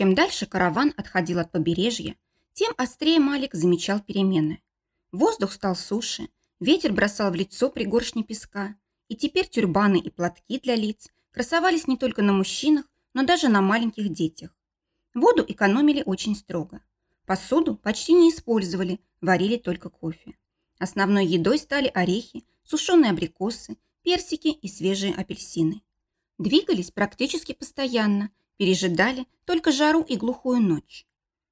Чем дальше караван отходил от побережья, тем острее Малик замечал перемены. Воздух стал суше, ветер бросал в лицо пригоршни песка, и теперь тюрбаны и платки для лиц красовались не только на мужчинах, но даже на маленьких детях. Воду экономили очень строго. Посуду почти не использовали, варили только кофе. Основной едой стали орехи, сушеные абрикосы, персики и свежие апельсины. Двигались практически постоянно, пережидали только жару и глухую ночь.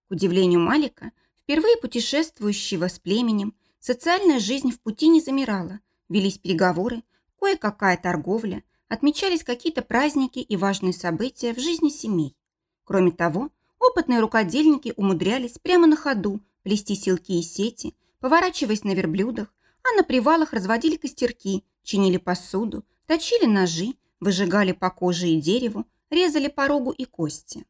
К удивлению Малика, впервые путешествующего с племенем, социальная жизнь в пути не замирала, велись переговоры, кое-какая торговля, отмечались какие-то праздники и важные события в жизни семей. Кроме того, опытные рукодельники умудрялись прямо на ходу плести силки и сети, поворачиваясь на верблюдах, а на привалах разводили костерки, чинили посуду, точили ножи, выжигали по коже и дереву, резали порогу и кости.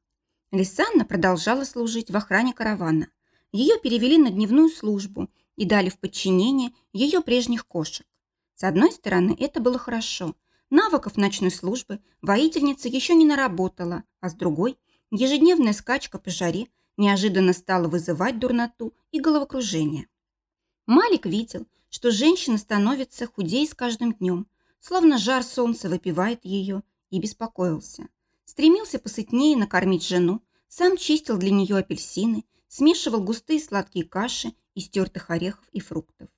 Лисанна продолжала служить в охране каравана. Ее перевели на дневную службу и дали в подчинение ее прежних кошек. С одной стороны, это было хорошо. Навыков ночной службы воительница еще не наработала, а с другой, ежедневная скачка по жаре неожиданно стала вызывать дурноту и головокружение. Малик видел, что женщина становится худее с каждым днем, словно жар солнца выпивает ее, и беспокоился. Стремился посытнее накормить жену, сам чистил для нее апельсины, смешивал густые сладкие каши из тертых орехов и фруктов.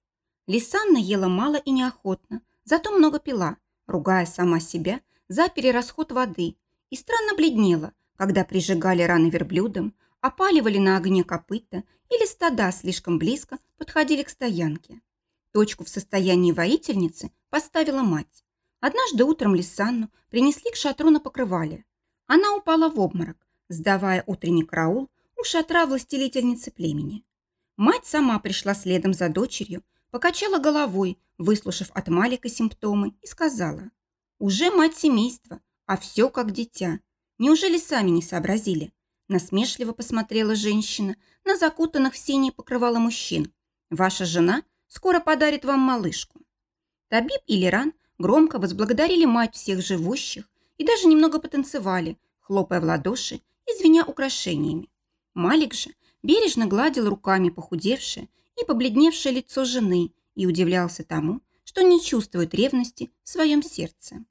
Лисанна ела мало и неохотно, зато много пила, ругая сама себя за перерасход воды, и странно бледнела, когда прижигали раны верблюдом, опаливали на огне копыта или стада слишком близко подходили к стоянке. Точку в состоянии воительницы поставила мать. Однажды утром Лисанну принесли к шатру на покрывале. Она упала в обморок, сдавая утренний караул у шатра властелительницы племени. Мать сама пришла следом за дочерью, покачала головой, выслушав от Малика симптомы, и сказала, «Уже мать семейства, а все как дитя. Неужели сами не сообразили?» Насмешливо посмотрела женщина на закутанных в синее покрывало мужчин. «Ваша жена скоро подарит вам малышку». Табиб и Лиран громко возблагодарили мать всех живущих и даже немного потанцевали, хлопая в ладоши и звеня украшениями. Малик же бережно гладил руками похудевшее и побледневшее лицо жены и удивлялся тому, что не чувствует ревности в своем сердце.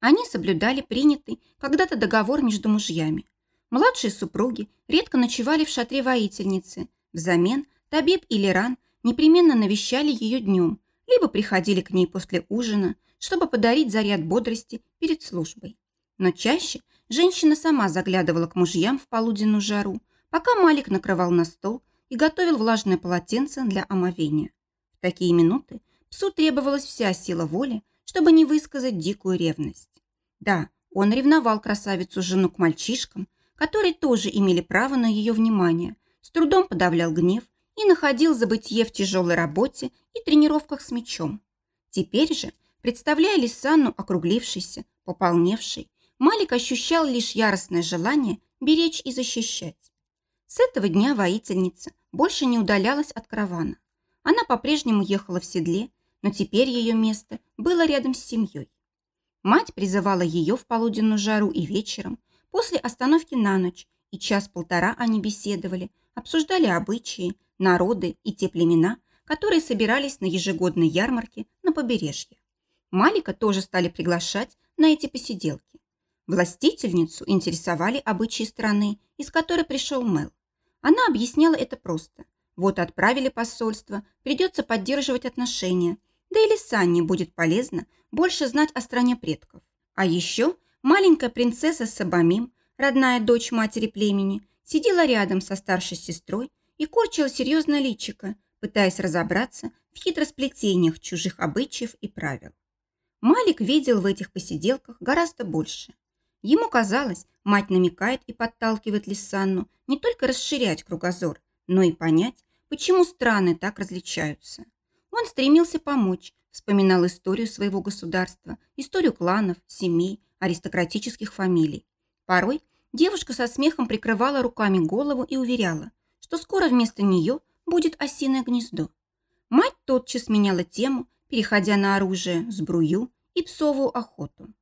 Они соблюдали принятый когда-то договор между мужьями. Младшие супруги редко ночевали в шатре воительницы. Взамен Табиб и Леран непременно навещали ее днем, либо приходили к ней после ужина, чтобы подарить заряд бодрости перед службой. Но чаще женщина сама заглядывала к мужьям в полуденную жару, пока Малик накрывал на стол и готовил влажное полотенце для омовения. В такие минуты псу требовалась вся сила воли, чтобы не высказать дикую ревность. Да, он ревновал красавицу-жену к мальчишкам, которые тоже имели право на ее внимание, с трудом подавлял гнев и находил забытье в тяжелой работе и тренировках с мечом. Теперь же Представляя Лисанну округлившейся, пополневшей, Малик ощущал лишь яростное желание беречь и защищать. С этого дня воительница больше не удалялась от каравана. Она по-прежнему ехала в седле, но теперь ее место было рядом с семьей. Мать призывала ее в полуденную жару и вечером, после остановки на ночь, и час-полтора они беседовали, обсуждали обычаи, народы и те племена, которые собирались на ежегодной ярмарке на побережье. Малика тоже стали приглашать на эти посиделки. Властительницу интересовали обычаи страны, из которой пришел Мел. Она объясняла это просто. Вот отправили посольство, придется поддерживать отношения. Да и Лисанне будет полезно больше знать о стране предков. А еще маленькая принцесса Сабамим, родная дочь матери племени, сидела рядом со старшей сестрой и корчила серьезное личико, пытаясь разобраться в хитросплетениях чужих обычаев и правил. Малик видел в этих посиделках гораздо больше. Ему казалось, мать намекает и подталкивает Лисанну не только расширять кругозор, но и понять, почему страны так различаются. Он стремился помочь, вспоминал историю своего государства, историю кланов, семей, аристократических фамилий. Порой девушка со смехом прикрывала руками голову и уверяла, что скоро вместо нее будет осиное гнездо. Мать тотчас меняла тему, переходя на оружие, сбрую и псовую охоту.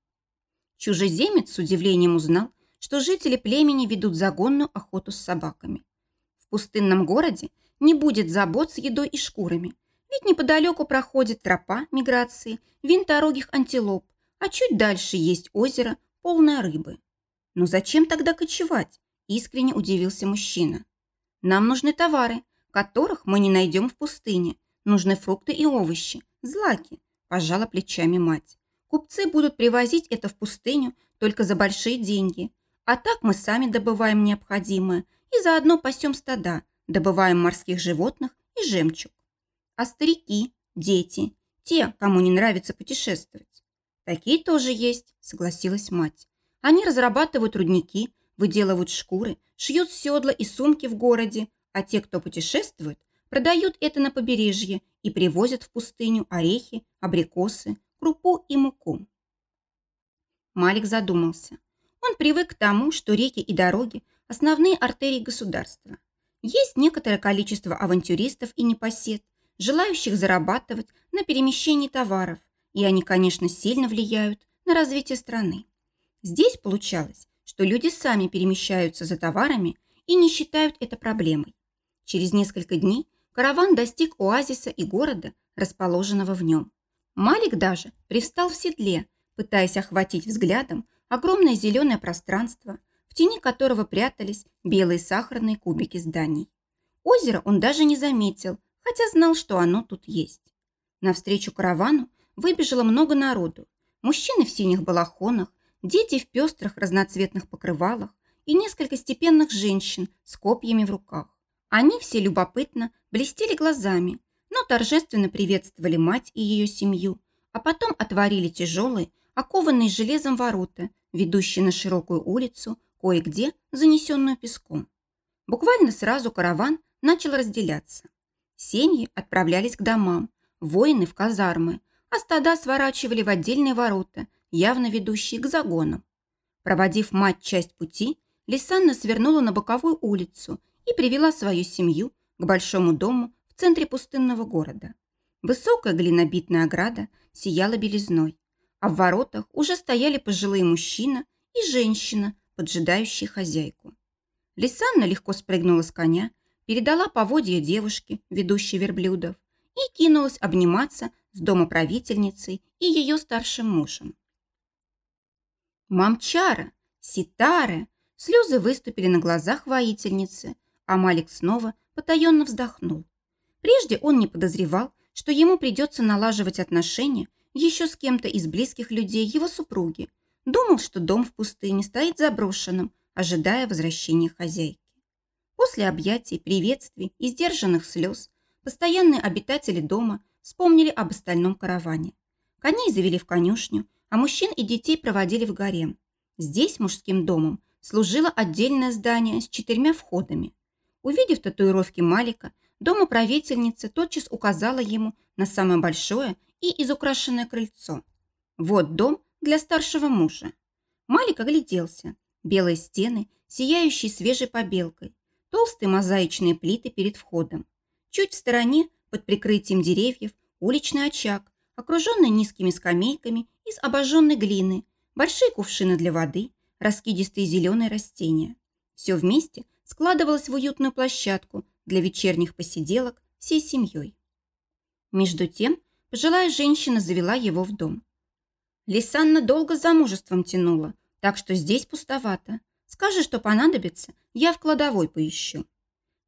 Чужеземец с удивлением узнал, что жители племени ведут загонную охоту с собаками. В пустынном городе не будет забот с едой и шкурами, ведь неподалеку проходит тропа миграции винторогих антилоп, а чуть дальше есть озеро, полное рыбы. Но зачем тогда кочевать? Искренне удивился мужчина. Нам нужны товары, которых мы не найдем в пустыне. Нужны фрукты и овощи, злаки, пожала плечами мать. Купцы будут привозить это в пустыню только за большие деньги. А так мы сами добываем необходимое и заодно пасем стада, добываем морских животных и жемчуг. А старики, дети, те, кому не нравится путешествовать. Такие тоже есть, согласилась мать. Они разрабатывают рудники, выделывают шкуры, шьют седла и сумки в городе, а те, кто путешествует, продают это на побережье и привозят в пустыню орехи, абрикосы, крупу и муку. Малик задумался. Он привык к тому, что реки и дороги – основные артерии государства. Есть некоторое количество авантюристов и непосед, желающих зарабатывать на перемещении товаров, и они, конечно, сильно влияют на развитие страны. Здесь получалось, что люди сами перемещаются за товарами и не считают это проблемой. Через несколько дней караван достиг оазиса и города, расположенного в нем. Малик даже привстал в седле, пытаясь охватить взглядом огромное зеленое пространство, в тени которого прятались белые сахарные кубики зданий. Озеро он даже не заметил, хотя знал, что оно тут есть. Навстречу каравану выбежало много народу. Мужчины в синих балахонах, дети в пестрых разноцветных покрывалах и несколько степенных женщин с копьями в руках. Они все любопытно блестели глазами, но торжественно приветствовали мать и ее семью, а потом отворили тяжелые, окованные железом ворота, ведущие на широкую улицу, кое-где занесенную песком. Буквально сразу караван начал разделяться. Семьи отправлялись к домам, воины в казармы, а стада сворачивали в отдельные ворота, явно ведущие к загонам. Проводив мать часть пути, Лисанна свернула на боковую улицу и привела свою семью к большому дому в центре пустынного города. Высокая глинобитная ограда сияла белизной, а в воротах уже стояли пожилые мужчина и женщина, поджидающие хозяйку. Лисанна легко спрыгнула с коня, передала поводья девушке, ведущей верблюдов, и кинулась обниматься с домоправительницей и ее старшим мужем. Мамчара, Ситара, слезы выступили на глазах воительницы, а Малик снова потаенно вздохнул. Прежде он не подозревал, что ему придется налаживать отношения еще с кем-то из близких людей его супруги. Думал, что дом в пустыне стоит заброшенным, ожидая возвращения хозяйки. После объятий, приветствий и сдержанных слез постоянные обитатели дома вспомнили об остальном караване. Коней завели в конюшню, а мужчин и детей проводили в гарем. Здесь мужским домом служило отдельное здание с четырьмя входами. Увидев татуировки Малика, домоправительница тотчас указала ему на самое большое и изукрашенное крыльцо. Вот дом для старшего мужа. Малик огляделся. Белые стены, сияющие свежей побелкой, толстые мозаичные плиты перед входом. Чуть в стороне, под прикрытием деревьев, уличный очаг, окруженный низкими скамейками из обожженной глины, большие кувшины для воды, раскидистые зеленые растения. Все вместе складывалось в уютную площадку для вечерних посиделок всей семьей. Между тем, пожилая женщина завела его в дом. Лисанна долго замужеством тянула, так что здесь пустовато. Скажи, что понадобится, я в кладовой поищу.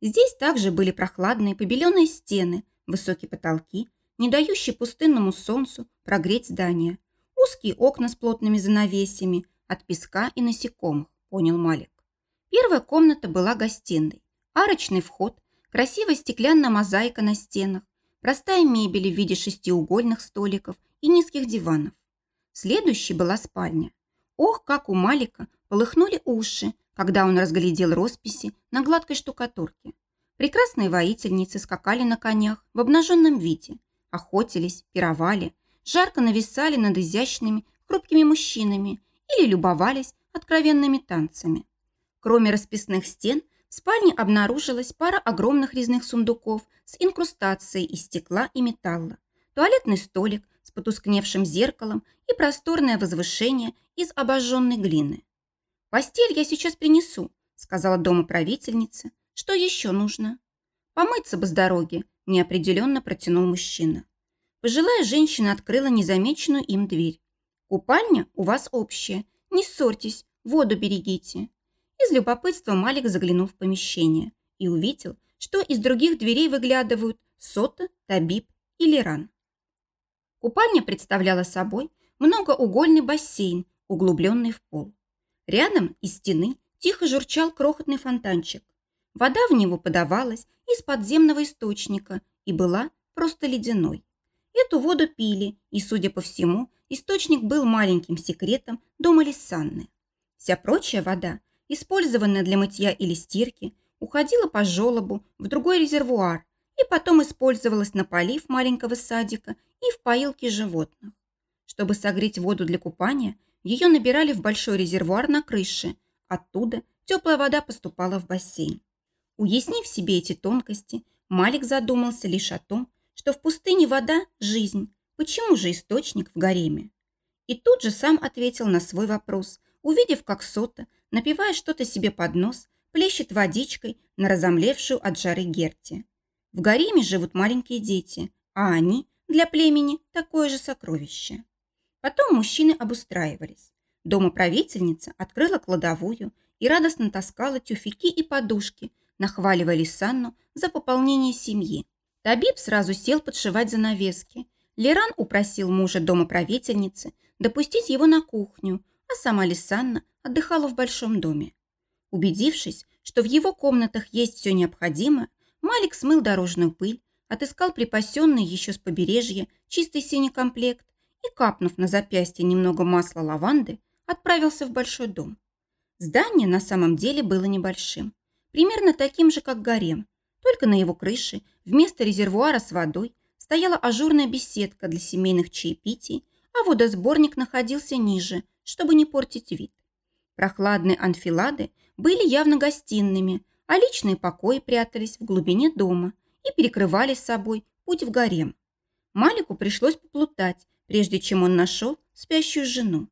Здесь также были прохладные побеленные стены, высокие потолки, не дающие пустынному солнцу прогреть здание, узкие окна с плотными занавесями от песка и насекомых, понял Малик. Первая комната была гостиной, арочный вход, красивая стеклянная мозаика на стенах, простая мебель в виде шестиугольных столиков и низких диванов. Следующей была спальня. Ох, как у Малика полыхнули уши, когда он разглядел росписи на гладкой штукатурке. Прекрасные воительницы скакали на конях в обнаженном виде, охотились, пировали, жарко нависали над изящными, хрупкими мужчинами или любовались откровенными танцами. Кроме расписных стен, в спальне обнаружилась пара огромных резных сундуков с инкрустацией из стекла и металла, туалетный столик с потускневшим зеркалом и просторное возвышение из обожженной глины. «Постель я сейчас принесу», – сказала домоправительница. «Что еще нужно?» «Помыться бы с дороги», – неопределенно протянул мужчина. Пожилая женщина открыла незамеченную им дверь. «Купальня у вас общая. Не ссорьтесь, воду берегите». Из любопытства Малик заглянул в помещение и увидел, что из других дверей выглядывают Сота, Табиб и Лиран. Купальня представляла собой многоугольный бассейн, углубленный в пол. Рядом из стены тихо журчал крохотный фонтанчик. Вода в него подавалась из подземного источника и была просто ледяной. Эту воду пили, и, судя по всему, источник был маленьким секретом дома Лиссанны. Вся прочая вода, использованная для мытья или стирки, уходила по желобу в другой резервуар и потом использовалась на полив маленького садика и в поилке животных. Чтобы согреть воду для купания, ее набирали в большой резервуар на крыше. Оттуда теплая вода поступала в бассейн. Уяснив себе эти тонкости, Малик задумался лишь о том, что в пустыне вода – жизнь. Почему же источник в гареме? И тут же сам ответил на свой вопрос, увидев, как Сота, напивая что-то себе под нос, плещет водичкой на разомлевшую от жары Герти. В гареме живут маленькие дети, а они для племени такое же сокровище. Потом мужчины обустраивались. Дома правительница открыла кладовую и радостно таскала тюфяки и подушки, нахваливая Лисанну за пополнение семьи. Табиб сразу сел подшивать занавески. Леран упросил мужа дома правительницы допустить его на кухню, а сама Лисанна отдыхала в большом доме. Убедившись, что в его комнатах есть все необходимое, Малик смыл дорожную пыль, отыскал припасенный еще с побережья чистый синий комплект и, капнув на запястье немного масла лаванды, отправился в большой дом. Здание на самом деле было небольшим, примерно таким же, как гарем, только на его крыше вместо резервуара с водой стояла ажурная беседка для семейных чаепитий, а водосборник находился ниже, чтобы не портить вид. Прохладные анфилады были явно гостиными, а личные покои прятались в глубине дома и перекрывали с собой путь в гарем. Малику пришлось поплутать, прежде чем он нашел спящую жену.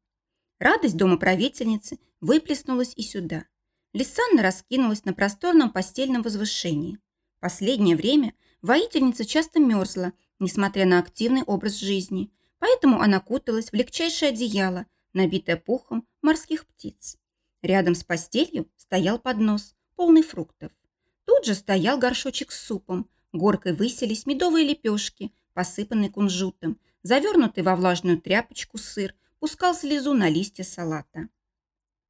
Радость дома правительницы выплеснулась и сюда. Лисанна раскинулась на просторном постельном возвышении. Последнее время воительница часто мерзла, несмотря на активный образ жизни, поэтому она куталась в легчайшее одеяло, набитое пухом морских птиц. Рядом с постелью стоял поднос, полный фруктов. Тут же стоял горшочек с супом, горкой высились медовые лепешки, посыпанные кунжутом, завернутый во влажную тряпочку сыр, пускал слезу на листья салата.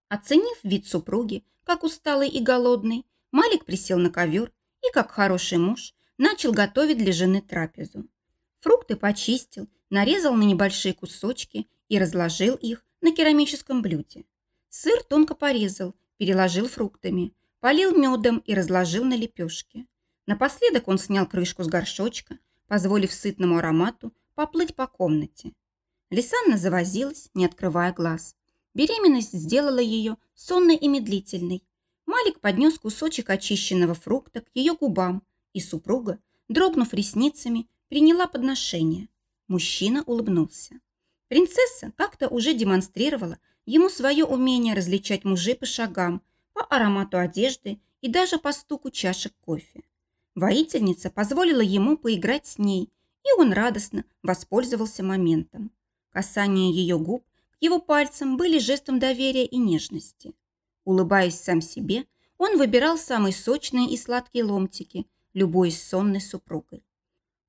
Оценив вид супруги, как усталый и голодный, Малик присел на ковер и, как хороший муж, начал готовить для жены трапезу. Фрукты почистил, нарезал на небольшие кусочки и разложил их на керамическом блюде. Сыр тонко порезал, переложил фруктами, полил медом и разложил на лепешки. Напоследок он снял крышку с горшочка, позволив сытному аромату поплыть по комнате. Лисанна завозилась, не открывая глаз. Беременность сделала ее сонной и медлительной. Малик поднес кусочек очищенного фрукта к ее губам, и супруга, дрогнув ресницами, приняла подношение. Мужчина улыбнулся. Принцесса как-то уже демонстрировала ему свое умение различать мужей по шагам, по аромату одежды и даже по стуку чашек кофе. Воительница позволила ему поиграть с ней, и он радостно воспользовался моментом. Касание ее губ к его пальцам были жестом доверия и нежности. Улыбаясь сам себе, он выбирал самые сочные и сладкие ломтики, любуясь сонной супругой.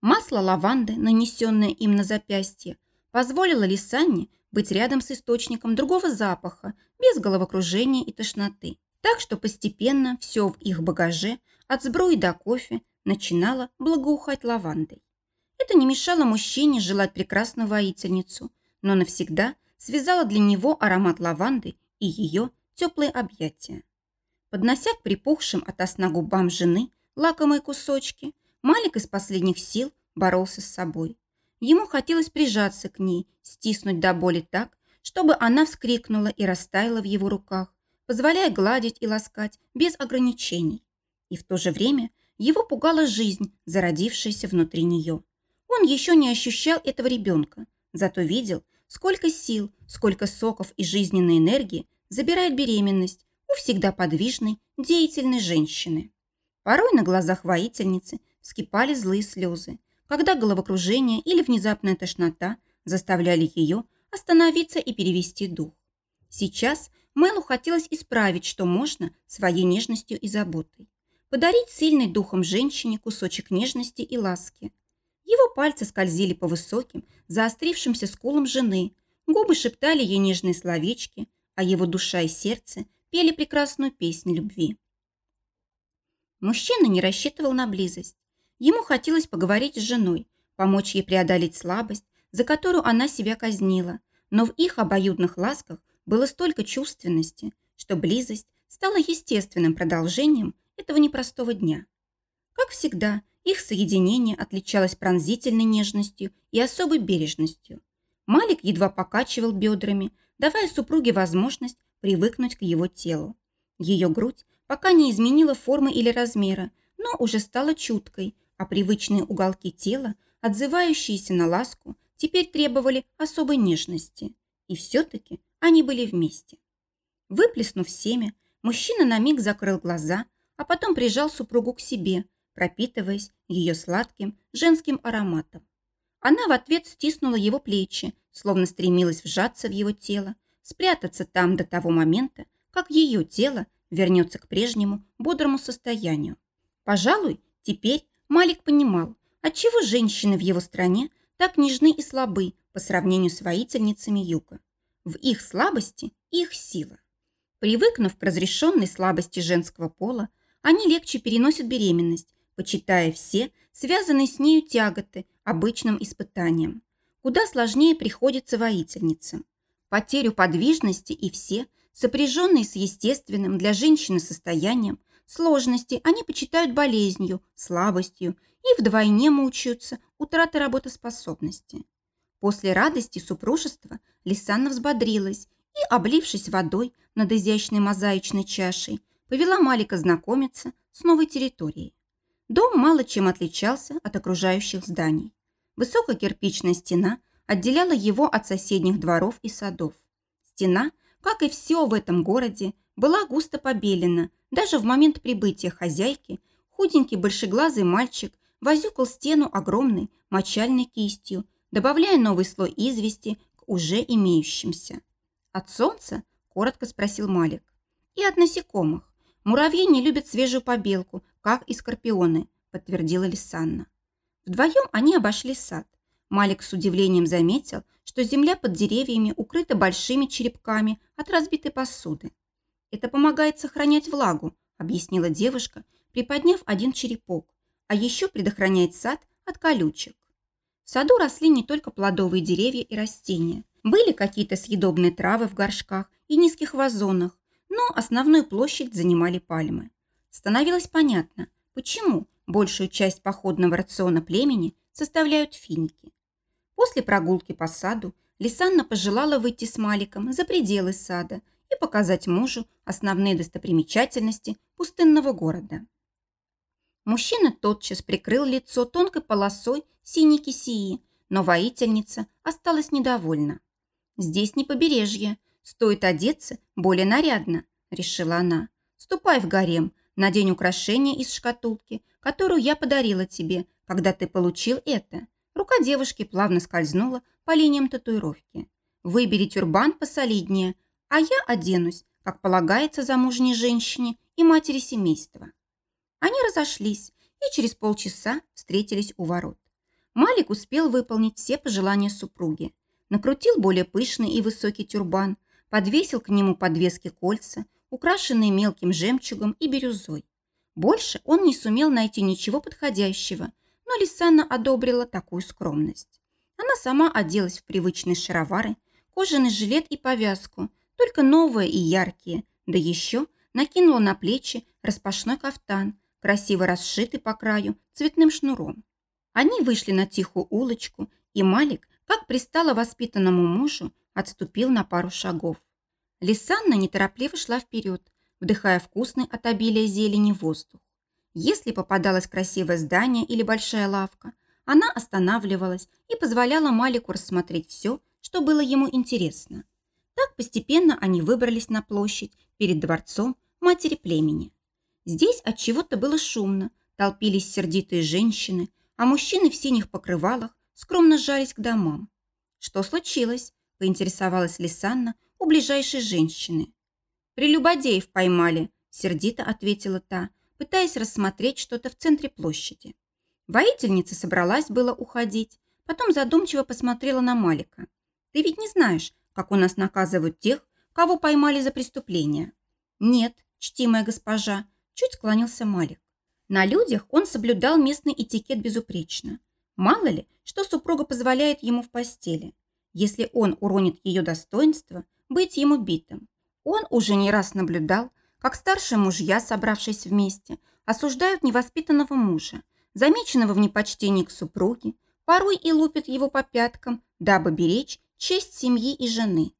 Масло лаванды, нанесенное им на запястье, позволило Лисанне быть рядом с источником другого запаха, без головокружения и тошноты. Так что постепенно все в их багаже, от сбруи до кофе, начинало благоухать лавандой. Это не мешало мужчине желать прекрасную воительницу, но навсегда связало для него аромат лаванды и ее теплые объятия. Поднося к припухшим от сна губам жены лакомые кусочки, Малик из последних сил боролся с собой. Ему хотелось прижаться к ней, стиснуть до боли так, чтобы она вскрикнула и растаяла в его руках, позволяя гладить и ласкать без ограничений. И в то же время его пугала жизнь, зародившаяся внутри нее. Он еще не ощущал этого ребенка, зато видел, сколько сил, сколько соков и жизненной энергии забирает беременность у всегда подвижной, деятельной женщины. Порой на глазах воительницы вскипали злые слезы, когда головокружение или внезапная тошнота заставляли ее остановиться и перевести дух. Сейчас Мэлу хотелось исправить, что можно, своей нежностью и заботой. Подарить сильной духом женщине кусочек нежности и ласки. Его пальцы скользили по высоким, заострившимся скулам жены, губы шептали ей нежные словечки, а его душа и сердце пели прекрасную песнь любви. Мужчина не рассчитывал на близость. Ему хотелось поговорить с женой, помочь ей преодолеть слабость, за которую она себя казнила, но в их обоюдных ласках было столько чувственности, что близость стала естественным продолжением этого непростого дня. Как всегда, их соединение отличалось пронзительной нежностью и особой бережностью. Малик едва покачивал бедрами, давая супруге возможность привыкнуть к его телу. Ее грудь пока не изменила формы или размера, но уже стала чуткой, а привычные уголки тела, отзывающиеся на ласку, теперь требовали особой нежности. И все-таки они были вместе. Выплеснув семя, мужчина на миг закрыл глаза, а потом прижал супругу к себе, пропитываясь ее сладким женским ароматом. Она в ответ стиснула его плечи, словно стремилась вжаться в его тело, спрятаться там до того момента, как ее тело вернется к прежнему бодрому состоянию. Пожалуй, теперь Малик понимал, отчего женщины в его стране так нежны и слабы по сравнению с воительницами юга. В их слабости их сила. Привыкнув к разрешенной слабости женского пола, они легче переносят беременность, почитая все связанные с нею тяготы обычным испытанием. Куда сложнее приходится воительницам. Потерю подвижности и все, сопряженные с естественным для женщины состоянием, Сложности они почитают болезнью, слабостью и вдвойне мучаются утраты работоспособности. После радости супружества Лисанна взбодрилась и, облившись водой над изящной мозаичной чашей, повела Малика знакомиться с новой территорией. Дом мало чем отличался от окружающих зданий. Высокая кирпичная стена отделяла его от соседних дворов и садов. Стена, как и все в этом городе, была густо побелена даже в момент прибытия хозяйки худенький большеглазый мальчик возюкал стену огромной мочальной кистью, добавляя новый слой извести к уже имеющимся. «От солнца?» – коротко спросил Малик. «И от насекомых. Муравьи не любят свежую побелку, как и скорпионы», – подтвердила Лисанна. Вдвоем они обошли сад. Малик с удивлением заметил, что земля под деревьями укрыта большими черепками от разбитой посуды. Это помогает сохранять влагу, объяснила девушка, приподняв один черепок, а еще предохраняет сад от колючек. В саду росли не только плодовые деревья и растения. Были какие-то съедобные травы в горшках и низких вазонах, но основную площадь занимали пальмы. Становилось понятно, почему большую часть походного рациона племени составляют финики. После прогулки по саду Лисанна пожелала выйти с Маликом за пределы сада – и показать мужу основные достопримечательности пустынного города. Мужчина тотчас прикрыл лицо тонкой полосой синей кисии, но воительница осталась недовольна. «Здесь не побережье, стоит одеться более нарядно», – решила она. «Ступай в гарем, надень украшение из шкатулки, которую я подарила тебе, когда ты получил это». Рука девушки плавно скользнула по линиям татуировки. «Выбери тюрбан посолиднее, а я оденусь, как полагается замужней женщине и матери семейства. Они разошлись и через полчаса встретились у ворот. Малик успел выполнить все пожелания супруги. Накрутил более пышный и высокий тюрбан, подвесил к нему подвески кольца, украшенные мелким жемчугом и бирюзой. Больше он не сумел найти ничего подходящего, но Лисана одобрила такую скромность. Она сама оделась в привычные шаровары, кожаный жилет и повязку, только новые и яркие, да еще накинула на плечи распашной кафтан, красиво расшитый по краю цветным шнуром. Они вышли на тихую улочку, и Малик, как пристало воспитанному мужу, отступил на пару шагов. Лисанна неторопливо шла вперед, вдыхая вкусный от обилия зелени воздух. Если попадалось красивое здание или большая лавка, она останавливалась и позволяла Малику рассмотреть все, что было ему интересно – Так постепенно они выбрались на площадь перед дворцом матери племени. Здесь от чего-то было шумно, толпились сердитые женщины, а мужчины в синих покрывалах скромно сжались к домам. «Что случилось?» – поинтересовалась Лисанна у ближайшей женщины. «Прелюбодеев поймали», – сердито ответила та, пытаясь рассмотреть что-то в центре площади. Воительница собралась было уходить, потом задумчиво посмотрела на Малика. «Ты ведь не знаешь, как у нас наказывают тех, кого поймали за преступление?» «Нет, чтимая госпожа», – чуть склонился Малик. На людях он соблюдал местный этикет безупречно. Мало ли, что супруга позволяет ему в постели. Если он уронит ее достоинство, быть ему битым. Он уже не раз наблюдал, как старшие мужья, собравшись вместе, осуждают невоспитанного мужа, замеченного в непочтении к супруге, порой и лупят его по пяткам, дабы беречь честь семьи и жены.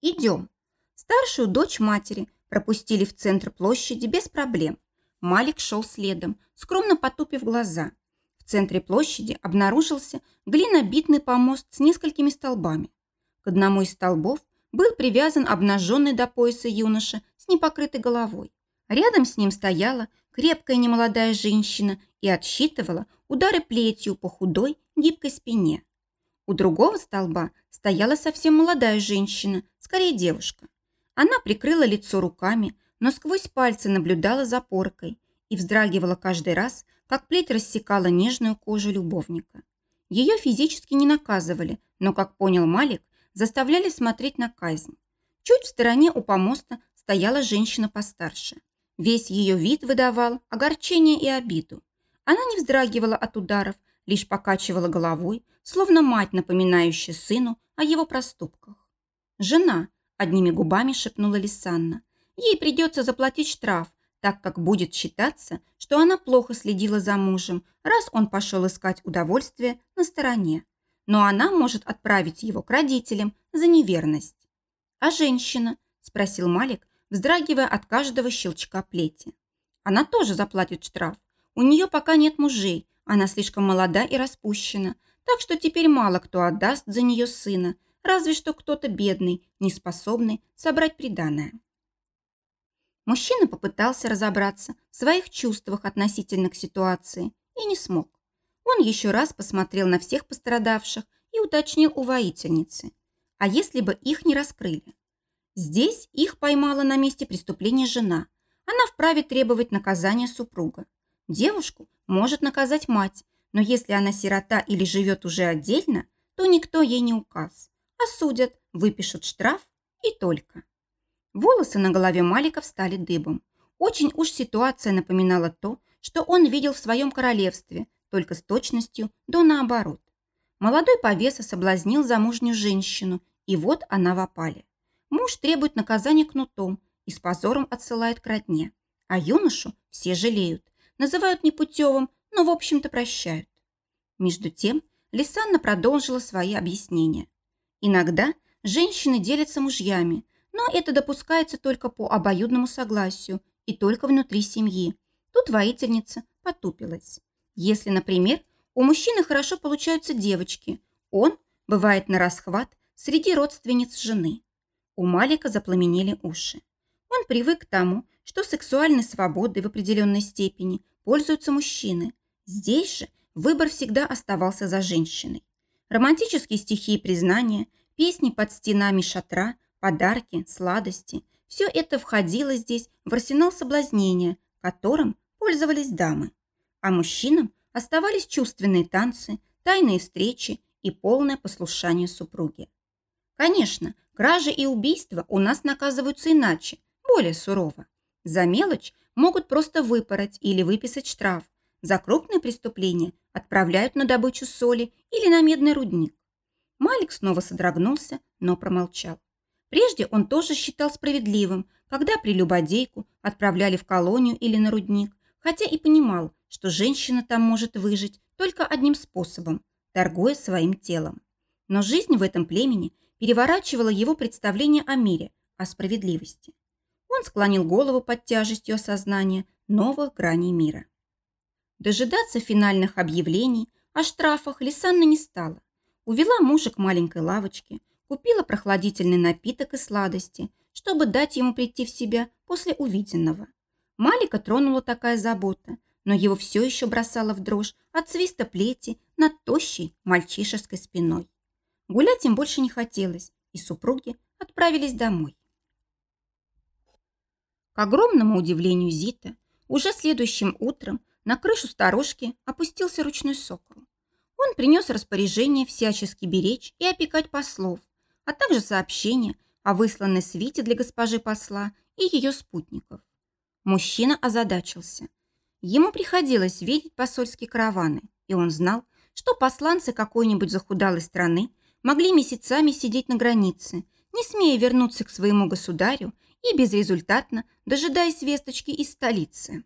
Идем. Старшую дочь матери пропустили в центр площади без проблем. Малик шел следом, скромно потупив глаза. В центре площади обнаружился глинобитный помост с несколькими столбами. К одному из столбов был привязан обнаженный до пояса юноша с непокрытой головой. Рядом с ним стояла крепкая немолодая женщина и отсчитывала удары плетью по худой, гибкой спине. У другого столба стояла совсем молодая женщина, скорее девушка. Она прикрыла лицо руками, но сквозь пальцы наблюдала за поркой и вздрагивала каждый раз, как плеть рассекала нежную кожу любовника. Ее физически не наказывали, но, как понял Малик, заставляли смотреть на казнь. Чуть в стороне у помоста стояла женщина постарше. Весь ее вид выдавал огорчение и обиду. Она не вздрагивала от ударов, лишь покачивала головой, словно мать, напоминающая сыну о его проступках. «Жена», – одними губами шепнула Лисанна, – «ей придется заплатить штраф, так как будет считаться, что она плохо следила за мужем, раз он пошел искать удовольствие на стороне. Но она может отправить его к родителям за неверность. «А женщина?» – спросил Малик, вздрагивая от каждого щелчка плети. «Она тоже заплатит штраф. У нее пока нет мужей, она слишком молода и распущена, так что теперь мало кто отдаст за нее сына, разве что кто-то бедный, неспособный собрать приданое». Мужчина попытался разобраться в своих чувствах относительно к ситуации и не смог. Он еще раз посмотрел на всех пострадавших и уточнил у воительницы. А если бы их не раскрыли? Здесь их поймала на месте преступления жена. Она вправе требовать наказания супруга. Девушку может наказать мать, но если она сирота или живет уже отдельно, то никто ей не указ. Осудят, выпишут штраф и только. Волосы на голове Малика встали дыбом. Очень уж ситуация напоминала то, что он видел в своем королевстве, только с точностью до наоборот. Молодой повеса соблазнил замужнюю женщину, и вот она в опале. Муж требует наказания кнутом и с позором отсылает к родне. А юношу все жалеют, называют непутевым, но в общем-то прощают. Между тем Лисанна продолжила свои объяснения. Иногда женщины делятся мужьями, но это допускается только по обоюдному согласию и только внутри семьи. Тут воительница потупилась. Если, например, у мужчины хорошо получаются девочки, он бывает на расхват среди родственниц жены. У Малика запламенели уши. Он привык к тому, что сексуальной свободой в определенной степени пользуются мужчины. Здесь же выбор всегда оставался за женщиной. Романтические стихи и признания, песни под стенами шатра – подарки, сладости – все это входило здесь в арсенал соблазнения, которым пользовались дамы. А мужчинам оставались чувственные танцы, тайные встречи и полное послушание супруги. Конечно, кражи и убийства у нас наказываются иначе, более сурово. За мелочь могут просто выпороть или выписать штраф. За крупные преступления отправляют на добычу соли или на медный рудник. Малик снова содрогнулся, но промолчал. Прежде он тоже считал справедливым, когда прелюбодейку отправляли в колонию или на рудник, хотя и понимал, что женщина там может выжить только одним способом – торгуя своим телом. Но жизнь в этом племени переворачивала его представление о мире, о справедливости. Он склонил голову под тяжестью осознания новых граней мира. Дожидаться финальных объявлений о штрафах Лисанна не стала. Увела мужа к маленькой лавочке, купила прохладительный напиток и сладости, чтобы дать ему прийти в себя после увиденного. Малика тронула такая забота, но его все еще бросало в дрожь от свиста плети над тощей мальчишеской спиной. Гулять им больше не хотелось, и супруги отправились домой. К огромному удивлению Зита, уже следующим утром на крышу сторожки опустился ручной сокол. Он принес распоряжение всячески беречь и опекать послов, а также сообщение о высланной свите для госпожи посла и ее спутников. Мужчина озадачился. Ему приходилось видеть посольские караваны, и он знал, что посланцы какой-нибудь захудалой страны могли месяцами сидеть на границе, не смея вернуться к своему государю и безрезультатно дожидаясь весточки из столицы.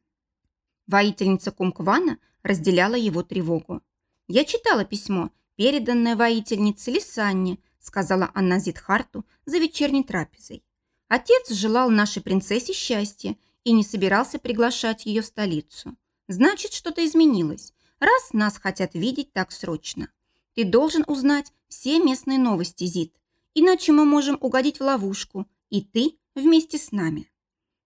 Воительница Кумквана разделяла его тревогу. «Я читала письмо, переданное воительнице Лисанне», сказала Анна Зидхарту за вечерней трапезой. Отец желал нашей принцессе счастья и не собирался приглашать ее в столицу. Значит, что-то изменилось, раз нас хотят видеть так срочно. Ты должен узнать все местные новости, Зид, иначе мы можем угодить в ловушку, и ты вместе с нами.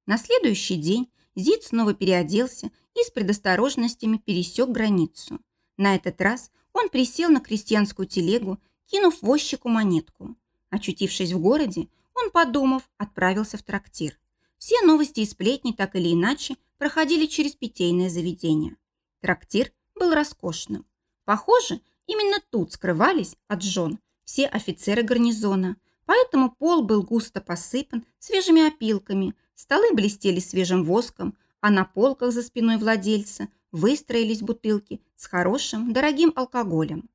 На следующий день Зид снова переоделся и с предосторожностями пересек границу. На этот раз он присел на крестьянскую телегу, кинув возчику монетку. Очутившись в городе, он, подумав, отправился в трактир. Все новости и сплетни так или иначе проходили через питейное заведение. Трактир был роскошным. Похоже, именно тут скрывались от жен все офицеры гарнизона, поэтому пол был густо посыпан свежими опилками, столы блестели свежим воском, а на полках за спиной владельца выстроились бутылки с хорошим, дорогим алкоголем.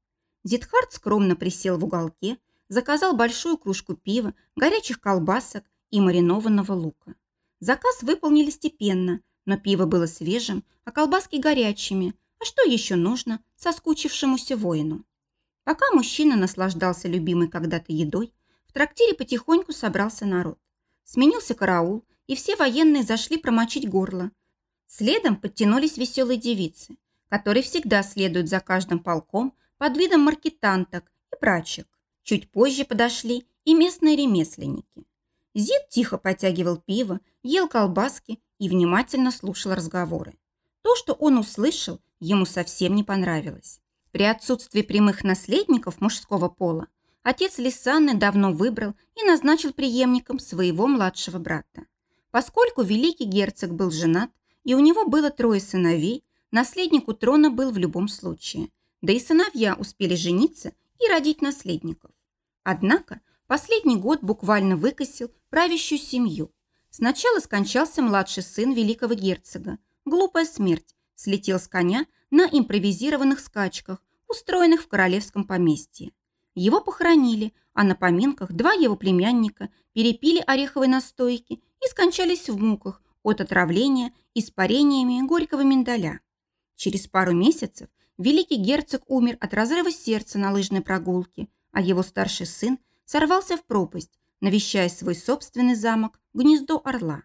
Зитхард скромно присел в уголке, заказал большую кружку пива, горячих колбасок и маринованного лука. Заказ выполнили степенно, но пиво было свежим, а колбаски горячими. А что еще нужно соскучившемуся воину? Пока мужчина наслаждался любимой когда-то едой, в трактире потихоньку собрался народ. Сменился караул, и все военные зашли промочить горло. Следом подтянулись веселые девицы, которые всегда следуют за каждым полком под видом маркетанток и прачек. Чуть позже подошли и местные ремесленники. Зид тихо потягивал пиво, ел колбаски и внимательно слушал разговоры. То, что он услышал, ему совсем не понравилось. При отсутствии прямых наследников мужского пола отец Лисанны давно выбрал и назначил преемником своего младшего брата. Поскольку великий герцог был женат, и у него было трое сыновей, наследнику трона был в любом случае. Да и сыновья успели жениться и родить наследников. Однако последний год буквально выкосил правящую семью. Сначала скончался младший сын великого герцога. Глупая смерть слетел с коня на импровизированных скачках, устроенных в королевском поместье. Его похоронили, а на поминках два его племянника перепили ореховой настойки и скончались в муках от отравления испарениями горького миндаля. Через пару месяцев великий герцог умер от разрыва сердца на лыжной прогулке, а его старший сын сорвался в пропасть, навещая свой собственный замок, гнездо орла.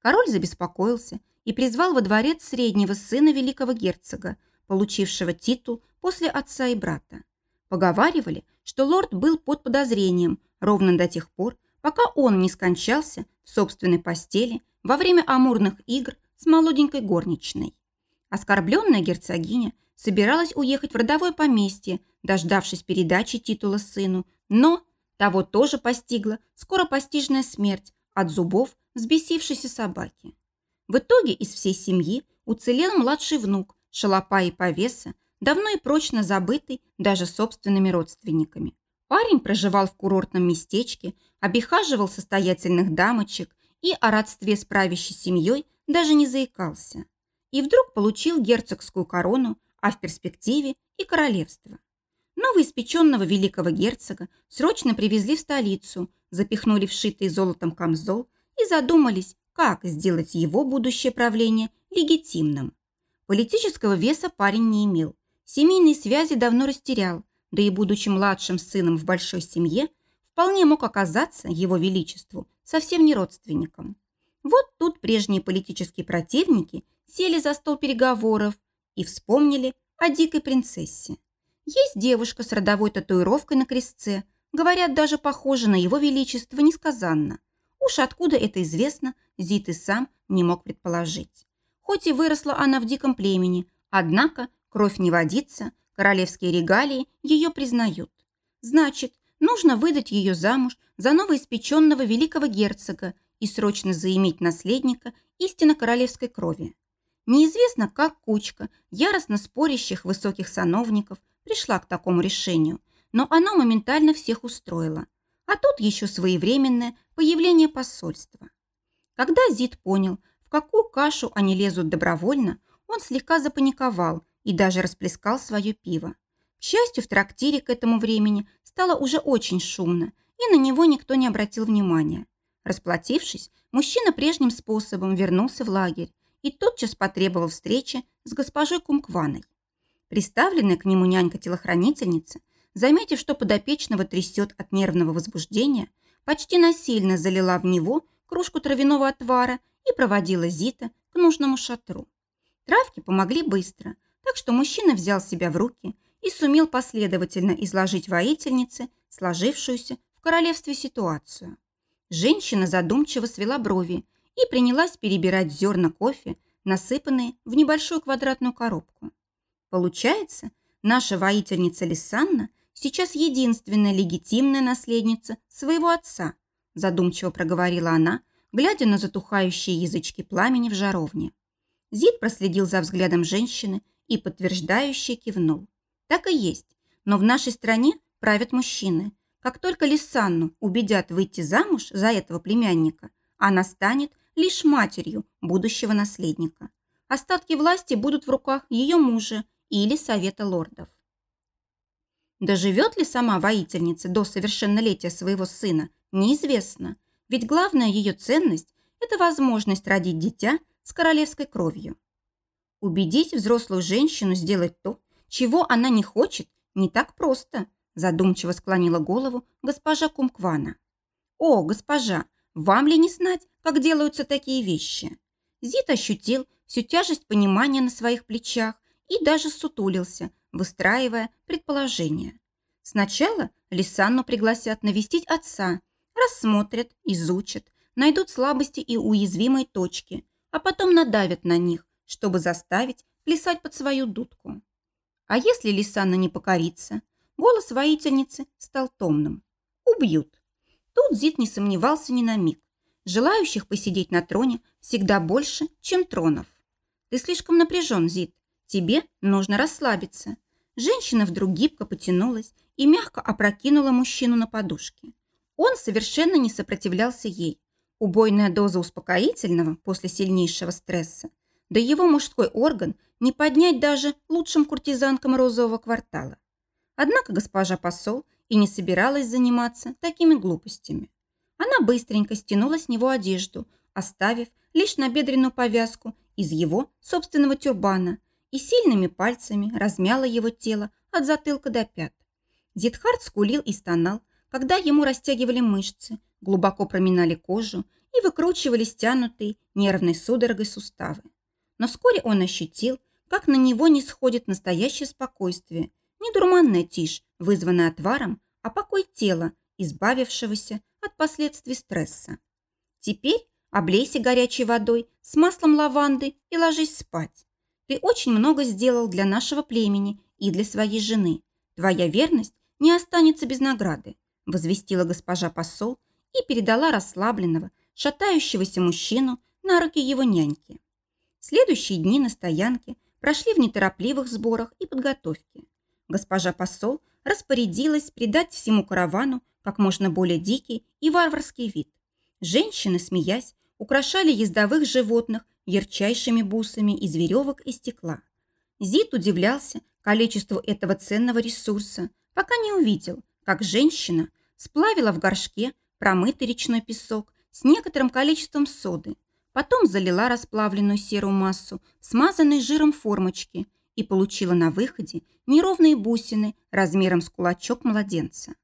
Король забеспокоился и призвал во дворец среднего сына великого герцога, получившего титул после отца и брата. Поговаривали, что лорд был под подозрением ровно до тех пор, пока он не скончался в собственной постели во время амурных игр с молоденькой горничной. Оскорбленная герцогиня собиралась уехать в родовое поместье, дождавшись передачи титула сыну, но того тоже постигла скоропостижная смерть от зубов взбесившейся собаки. В итоге из всей семьи уцелел младший внук, шалопа и повеса, давно и прочно забытый даже собственными родственниками. Парень проживал в курортном местечке, обихаживал состоятельных дамочек и о родстве с правящей семьей даже не заикался. И вдруг получил герцогскую корону, а в перспективе и королевство. Новоиспеченного великого герцога срочно привезли в столицу, запихнули в шитый золотом камзол и задумались, как сделать его будущее правление легитимным. Политического веса парень не имел, семейные связи давно растерял, да и будучи младшим сыном в большой семье, вполне мог оказаться его величеству совсем не родственником. Вот тут прежние политические противники сели за стол переговоров и вспомнили о дикой принцессе. Есть девушка с родовой татуировкой на крестце, говорят, даже похожа на его величество несказанно. Уж откуда это известно, Зит и сам не мог предположить. Хоть и выросла она в диком племени, однако кровь не водится, королевские регалии ее признают. Значит, нужно выдать ее замуж за новоиспеченного великого герцога и срочно заиметь наследника истинно королевской крови. Неизвестно, как кучка яростно спорящих высоких сановников пришла к такому решению, но оно моментально всех устроило. А тут еще своевременное появление посольства. Когда Зид понял, в какую кашу они лезут добровольно, он слегка запаниковал и даже расплескал свое пиво. К счастью, в трактире к этому времени стало уже очень шумно, и на него никто не обратил внимания. Расплатившись, мужчина прежним способом вернулся в лагерь и тотчас потребовал встречи с госпожой Кумкваной. Приставленная к нему нянька-телохранительница, заметив, что подопечного трясет от нервного возбуждения, почти насильно залила в него кружку травяного отвара и проводила Зита к нужному шатру. Травки помогли быстро, так что мужчина взял себя в руки и сумел последовательно изложить воительнице сложившуюся в королевстве ситуацию. Женщина задумчиво свела брови и принялась перебирать зерна кофе, насыпанные в небольшую квадратную коробку. Получается, наша воительница Лисанна сейчас единственная легитимная наследница своего отца, задумчиво проговорила она, глядя на затухающие язычки пламени в жаровне. Зид проследил за взглядом женщины и подтверждающе кивнул. Так и есть, но в нашей стране правят мужчины. Как только Лисанну убедят выйти замуж за этого племянника, она станет лишь матерью будущего наследника. Остатки власти будут в руках ее мужа или совета лордов. Доживет ли сама воительница до совершеннолетия своего сына, неизвестно, ведь главная ее ценность – это возможность родить дитя с королевской кровью. Убедить взрослую женщину сделать то, чего она не хочет, не так просто, задумчиво склонила голову госпожа Кумквана. О, госпожа, вам ли не знать, как делаются такие вещи? Зит ощутил всю тяжесть понимания на своих плечах и даже сутулился, выстраивая предположения. Сначала Лисанну пригласят навестить отца, рассмотрят, изучат, найдут слабости и уязвимые точки, а потом надавят на них, чтобы заставить плясать под свою дудку. А если Лисанна не покорится? Голос воительницы стал томным. Убьют. Тут Зит не сомневался ни на миг. Желающих посидеть на троне всегда больше, чем тронов. Ты слишком напряжен, Зит. Тебе нужно расслабиться. Женщина вдруг гибко потянулась и мягко опрокинула мужчину на подушке. Он совершенно не сопротивлялся ей. Убойная доза успокоительного после сильнейшего стресса, да его мужской орган не поднять даже лучшим куртизанкам розового квартала. Однако госпожа посол и не собиралась заниматься такими глупостями. Она быстренько стянула с него одежду, оставив лишь набедренную повязку из его собственного тюрбана и сильными пальцами размяла его тело от затылка до пят. Зитхард скулил и стонал, когда ему растягивали мышцы, глубоко проминали кожу и выкручивали стянутые нервной судорогой суставы. Но вскоре он ощутил, как на него не сходит настоящее спокойствие, не дурманная тишь, вызванная отваром, а покой тела, избавившегося от последствий стресса. Теперь облейся горячей водой с маслом лаванды и ложись спать. Ты очень много сделал для нашего племени и для своей жены. Твоя верность не останется без награды, возвестила госпожа посол и передала расслабленного, шатающегося мужчину на руки его няньки. Следующие дни на стоянке прошли в неторопливых сборах и подготовке. Госпожа посол распорядилась придать всему каравану как можно более дикий и варварский вид. Женщины, смеясь, украшали ездовых животных ярчайшими бусами из веревок и стекла. Зид удивлялся количеству этого ценного ресурса, пока не увидел, как женщина сплавила в горшке промытый речной песок с некоторым количеством соды, потом залила расплавленную серую массу, смазанной жиром формочки и получила на выходе неровные бусины размером с кулачок младенца.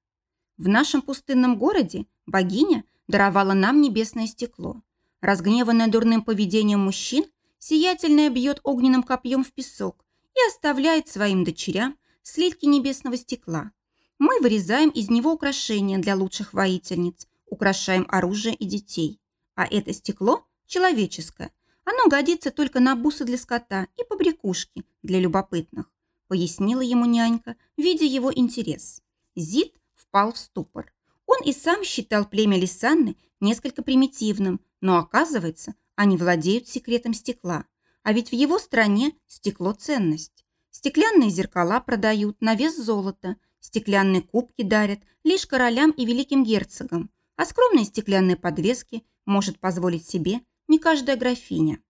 В нашем пустынном городе богиня даровала нам небесное стекло. Разгневанная дурным поведением мужчин, сиятельная бьет огненным копьем в песок и оставляет своим дочерям сливки небесного стекла. Мы вырезаем из него украшения для лучших воительниц, украшаем оружие и детей. А это стекло человеческое. Оно годится только на бусы для скота и побрякушки для любопытных, пояснила ему нянька, видя его интерес. Зид впал в ступор. Он и сам считал племя Лисанны несколько примитивным, но оказывается, они владеют секретом стекла. А ведь в его стране стекло – ценность. Стеклянные зеркала продают на вес золота, стеклянные кубки дарят лишь королям и великим герцогам, а скромные стеклянные подвески может позволить себе не каждая графиня.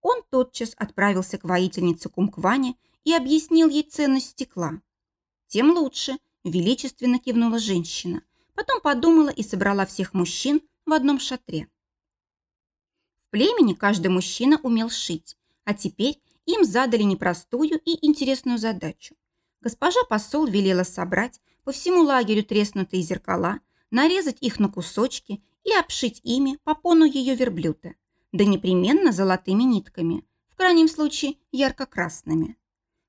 Он тотчас отправился к воительнице Кумкване и объяснил ей ценность стекла. Тем лучше, величественно кивнула женщина. Потом подумала и собрала всех мужчин в одном шатре. В племени каждый мужчина умел шить, а теперь им задали непростую и интересную задачу. Госпожа посол велела собрать по всему лагерю треснутые зеркала, нарезать их на кусочки и обшить ими попону ее верблюда, да непременно золотыми нитками, в крайнем случае ярко-красными.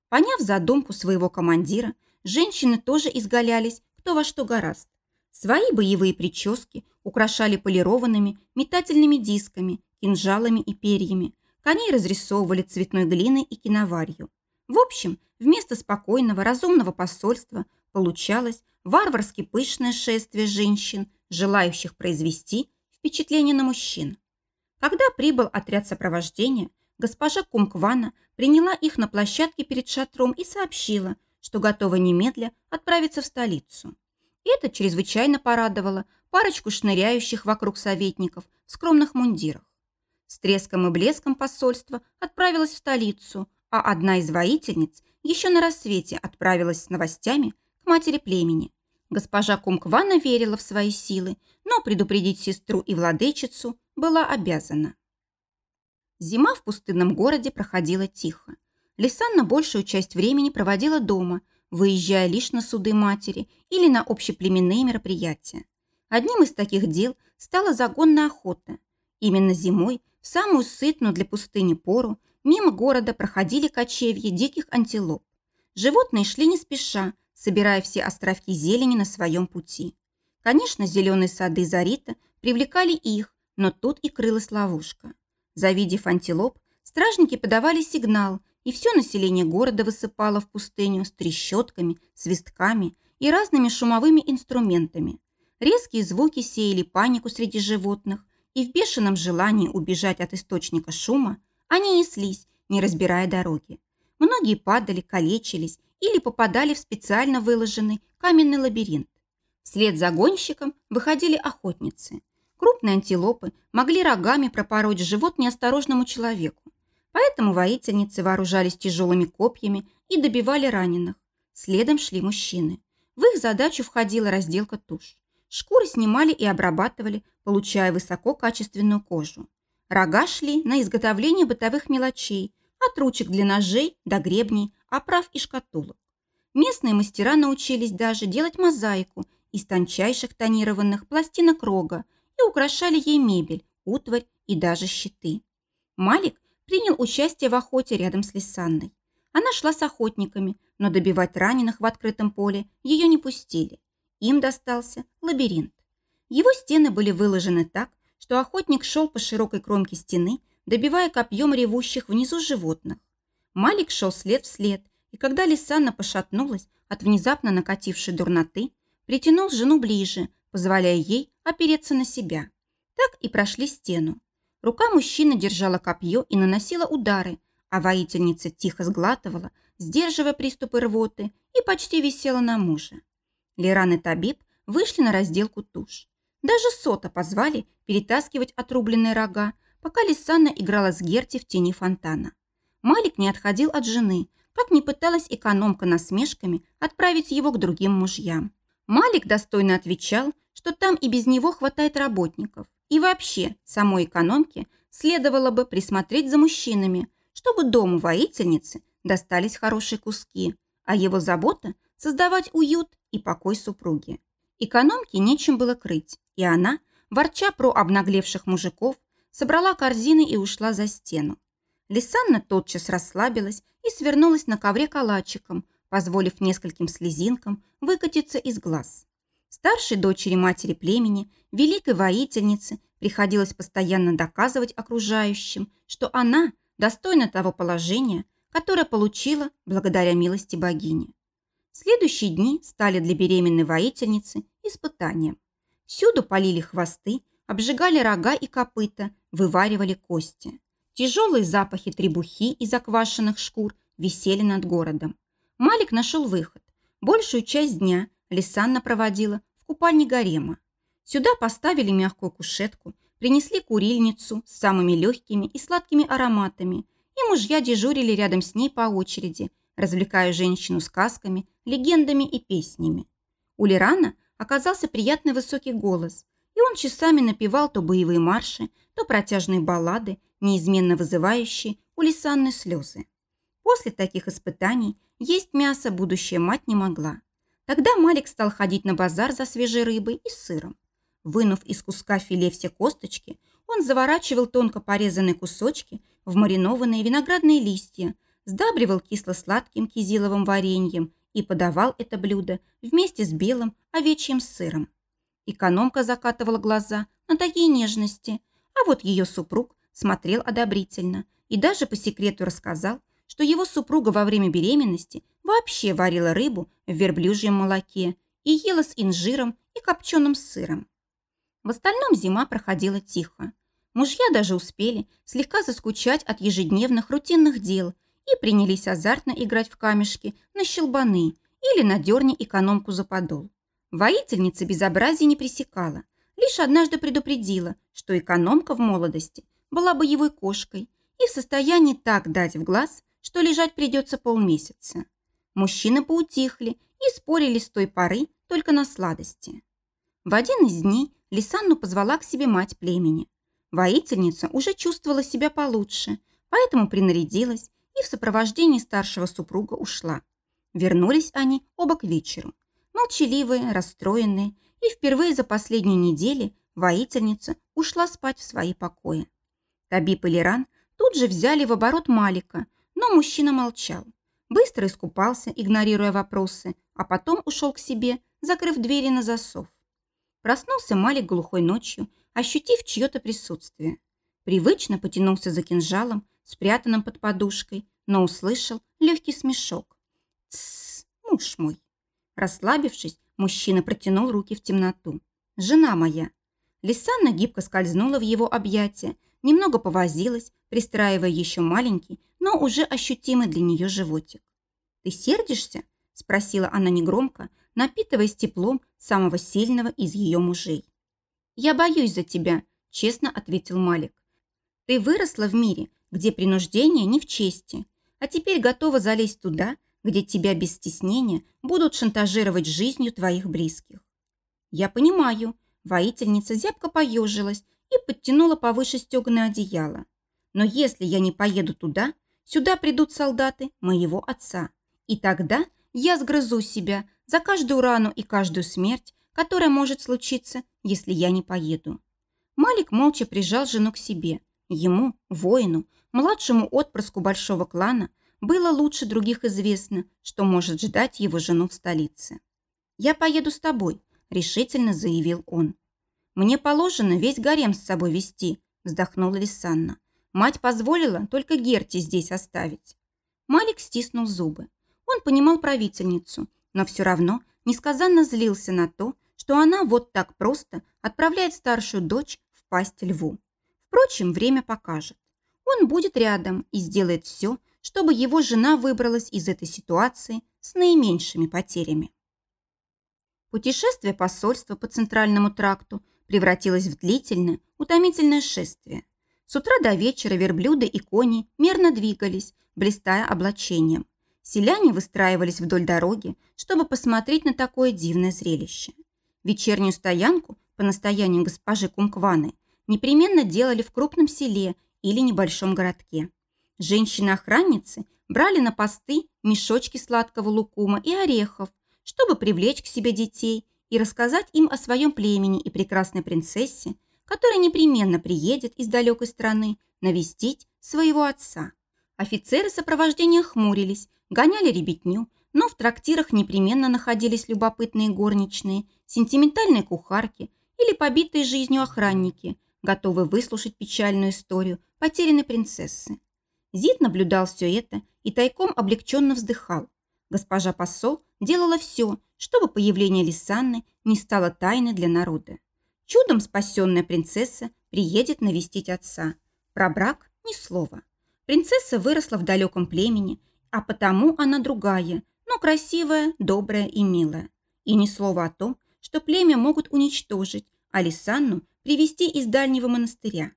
Поняв задумку своего командира, женщины тоже изгалялись кто во что гораст. Свои боевые прически украшали полированными метательными дисками, кинжалами и перьями, Коней разрисовывали цветной глиной и киноварью. В общем, вместо спокойного, разумного посольства получалось варварски пышное шествие женщин, желающих произвести впечатление на мужчин. Когда прибыл отряд сопровождения, госпожа Кумквана приняла их на площадке перед шатром и сообщила, что готова немедля отправиться в столицу. Это чрезвычайно порадовало парочку шныряющих вокруг советников в скромных мундирах. С треском и блеском посольство отправилось в столицу, а одна из воительниц еще на рассвете отправилась с новостями к матери племени. Госпожа Кумквана верила в свои силы, но предупредить сестру и владычицу была обязана. Зима в пустынном городе проходила тихо. Лисанна большую часть времени проводила дома, выезжая лишь на суды матери или на общеплеменные мероприятия. Одним из таких дел стала загонная охота. Именно зимой в самую сытную для пустыни пору мимо города проходили кочевья диких антилоп. Животные шли не спеша, собирая все островки зелени на своем пути. Конечно, зеленые сады Зарита привлекали их, но тут и крылась ловушка. Завидев антилоп, стражники подавали сигнал, и все население города высыпало в пустыню с трещотками, свистками и разными шумовыми инструментами. Резкие звуки сеяли панику среди животных, и в бешеном желании убежать от источника шума они неслись, не разбирая дороги. Многие падали, калечились или попадали в специально выложенный каменный лабиринт. Вслед за гонщиком выходили охотницы. Крупные антилопы могли рогами пропороть живот неосторожному человеку. Поэтому воительницы вооружались тяжелыми копьями и добивали раненых. Следом шли мужчины. В их задачу входила разделка туш. Шкуры снимали и обрабатывали, получая высококачественную кожу. Рога шли на изготовление бытовых мелочей, от ручек для ножей до гребней, оправ и шкатулок. Местные мастера научились даже делать мозаику из тончайших тонированных пластинок рога и украшали ей мебель, утварь и даже щиты. Малик принял участие в охоте рядом с Лисанной. Она шла с охотниками, но добивать раненых в открытом поле ее не пустили. Им достался лабиринт. Его стены были выложены так, что охотник шел по широкой кромке стены, добивая копьем ревущих внизу животных. Малик шел след в след, и когда Лисанна пошатнулась от внезапно накатившей дурноты, притянул жену ближе, позволяя ей опереться на себя. Так и прошли стену. Рука мужчины держала копье и наносила удары, а воительница тихо сглатывала, сдерживая приступы рвоты, и почти висела на муже. Леран и Табиб вышли на разделку туш. Даже Сота позвали перетаскивать отрубленные рога, пока Лисанна играла с Герти в тени фонтана. Малик не отходил от жены, как не пыталась экономка насмешками отправить его к другим мужьям. Малик достойно отвечал, что там и без него хватает работников. И вообще, самой экономке следовало бы присмотреть за мужчинами, чтобы дому воительницы достались хорошие куски, а его забота – создавать уют и покой супруги. Экономке нечем было крыть, и она, ворча про обнаглевших мужиков, собрала корзины и ушла за стену. Лисанна тотчас расслабилась и свернулась на ковре калачиком, позволив нескольким слезинкам выкатиться из глаз. Старшей дочери матери племени, великой воительнице, приходилось постоянно доказывать окружающим, что она достойна того положения, которое получила благодаря милости богини. Следующие дни стали для беременной воительницы испытанием. Всюду полили хвосты, обжигали рога и копыта, вываривали кости. Тяжелые запахи требухи и заквашенных шкур висели над городом. Малик нашел выход. Большую часть дня Лисанна проводила в купальне гарема. Сюда поставили мягкую кушетку, принесли курильницу с самыми легкими и сладкими ароматами, и мужья дежурили рядом с ней по очереди, развлекая женщину сказками, легендами и песнями. У Лирана оказался приятный высокий голос, и он часами напевал то боевые марши, то протяжные баллады, неизменно вызывающие у Лисанны слезы. После таких испытаний есть мясо будущая мать не могла. Тогда Малик стал ходить на базар за свежей рыбой и сыром. Вынув из куска филе все косточки, он заворачивал тонко порезанные кусочки в маринованные виноградные листья, сдабривал кисло-сладким кизиловым вареньем и подавал это блюдо вместе с белым овечьим сыром. Экономка закатывала глаза на такие нежности, а вот ее супруг смотрел одобрительно и даже по секрету рассказал, что его супруга во время беременности вообще варила рыбу в верблюжьем молоке и ела с инжиром и копченым сыром. В остальном зима проходила тихо. Мужья даже успели слегка заскучать от ежедневных рутинных дел и принялись азартно играть в камешки на щелбаны или на дерне экономку за подол. Воительница безобразия не пресекала, лишь однажды предупредила, что экономка в молодости была боевой кошкой и в состоянии так дать в глаз, что лежать придется полмесяца. Мужчины поутихли и спорили с той поры только на сладости. В один из дней Лисанну позвала к себе мать племени. Воительница уже чувствовала себя получше, поэтому принарядилась и в сопровождении старшего супруга ушла. Вернулись они оба к вечеру. Молчаливые, расстроенные, и впервые за последние недели воительница ушла спать в свои покои. Табиб и Лиран тут же взяли в оборот Малика, но мужчина молчал. Быстро искупался, игнорируя вопросы, а потом ушел к себе, закрыв двери на засов. Проснулся Малик глухой ночью, ощутив чье-то присутствие. Привычно потянулся за кинжалом, спрятанным под подушкой, но услышал легкий смешок. «Тссс, муж мой!» Расслабившись, мужчина протянул руки в темноту. «Жена моя!» Лисанна гибко скользнула в его объятия, немного повозилась, пристраивая еще маленький, но уже ощутимый для нее животик. «Ты сердишься?» – спросила она негромко, напитываясь теплом самого сильного из ее мужей. «Я боюсь за тебя», – честно ответил Малик. «Ты выросла в мире, где принуждение не в чести, а теперь готова залезть туда, где тебя без стеснения будут шантажировать жизнью твоих близких». «Я понимаю», – воительница зябко поежилась и подтянула повыше стеганое одеяло. «Но если я не поеду туда, сюда придут солдаты моего отца, и тогда я сгрызу себя за каждую рану и каждую смерть, которая может случиться, если я не поеду. Малик молча прижал жену к себе. Ему, воину, младшему отпрыску большого клана, было лучше других известно, что может ждать его жену в столице. «Я поеду с тобой», – решительно заявил он. «Мне положено весь гарем с собой вести», – вздохнула Лисанна. «Мать позволила только Герти здесь оставить». Малик стиснул зубы. Он понимал правительницу – но все равно несказанно злился на то, что она вот так просто отправляет старшую дочь в пасть льву. Впрочем, время покажет. Он будет рядом и сделает все, чтобы его жена выбралась из этой ситуации с наименьшими потерями. Путешествие посольства по Центральному тракту превратилось в длительное, утомительное шествие. С утра до вечера верблюды и кони мерно двигались, блистая облачением. Селяне выстраивались вдоль дороги, чтобы посмотреть на такое дивное зрелище. Вечернюю стоянку, по настоянию госпожи Кумкваны, непременно делали в крупном селе или небольшом городке. Женщины-охранницы брали на посты мешочки сладкого лукума и орехов, чтобы привлечь к себе детей и рассказать им о своем племени и прекрасной принцессе, которая непременно приедет из далекой страны навестить своего отца. Офицеры сопровождения хмурились, гоняли ребятню, но в трактирах непременно находились любопытные горничные, сентиментальные кухарки или побитые жизнью охранники, готовые выслушать печальную историю потерянной принцессы. Зид наблюдал все это и тайком облегченно вздыхал. Госпожа посол делала все, чтобы появление Лисанны не стало тайной для народа. Чудом спасенная принцесса приедет навестить отца. Про брак ни слова. Принцесса выросла в далеком племени, а потому она другая, но красивая, добрая и милая. И ни слова о том, что племя могут уничтожить, а Лисанну привести из дальнего монастыря.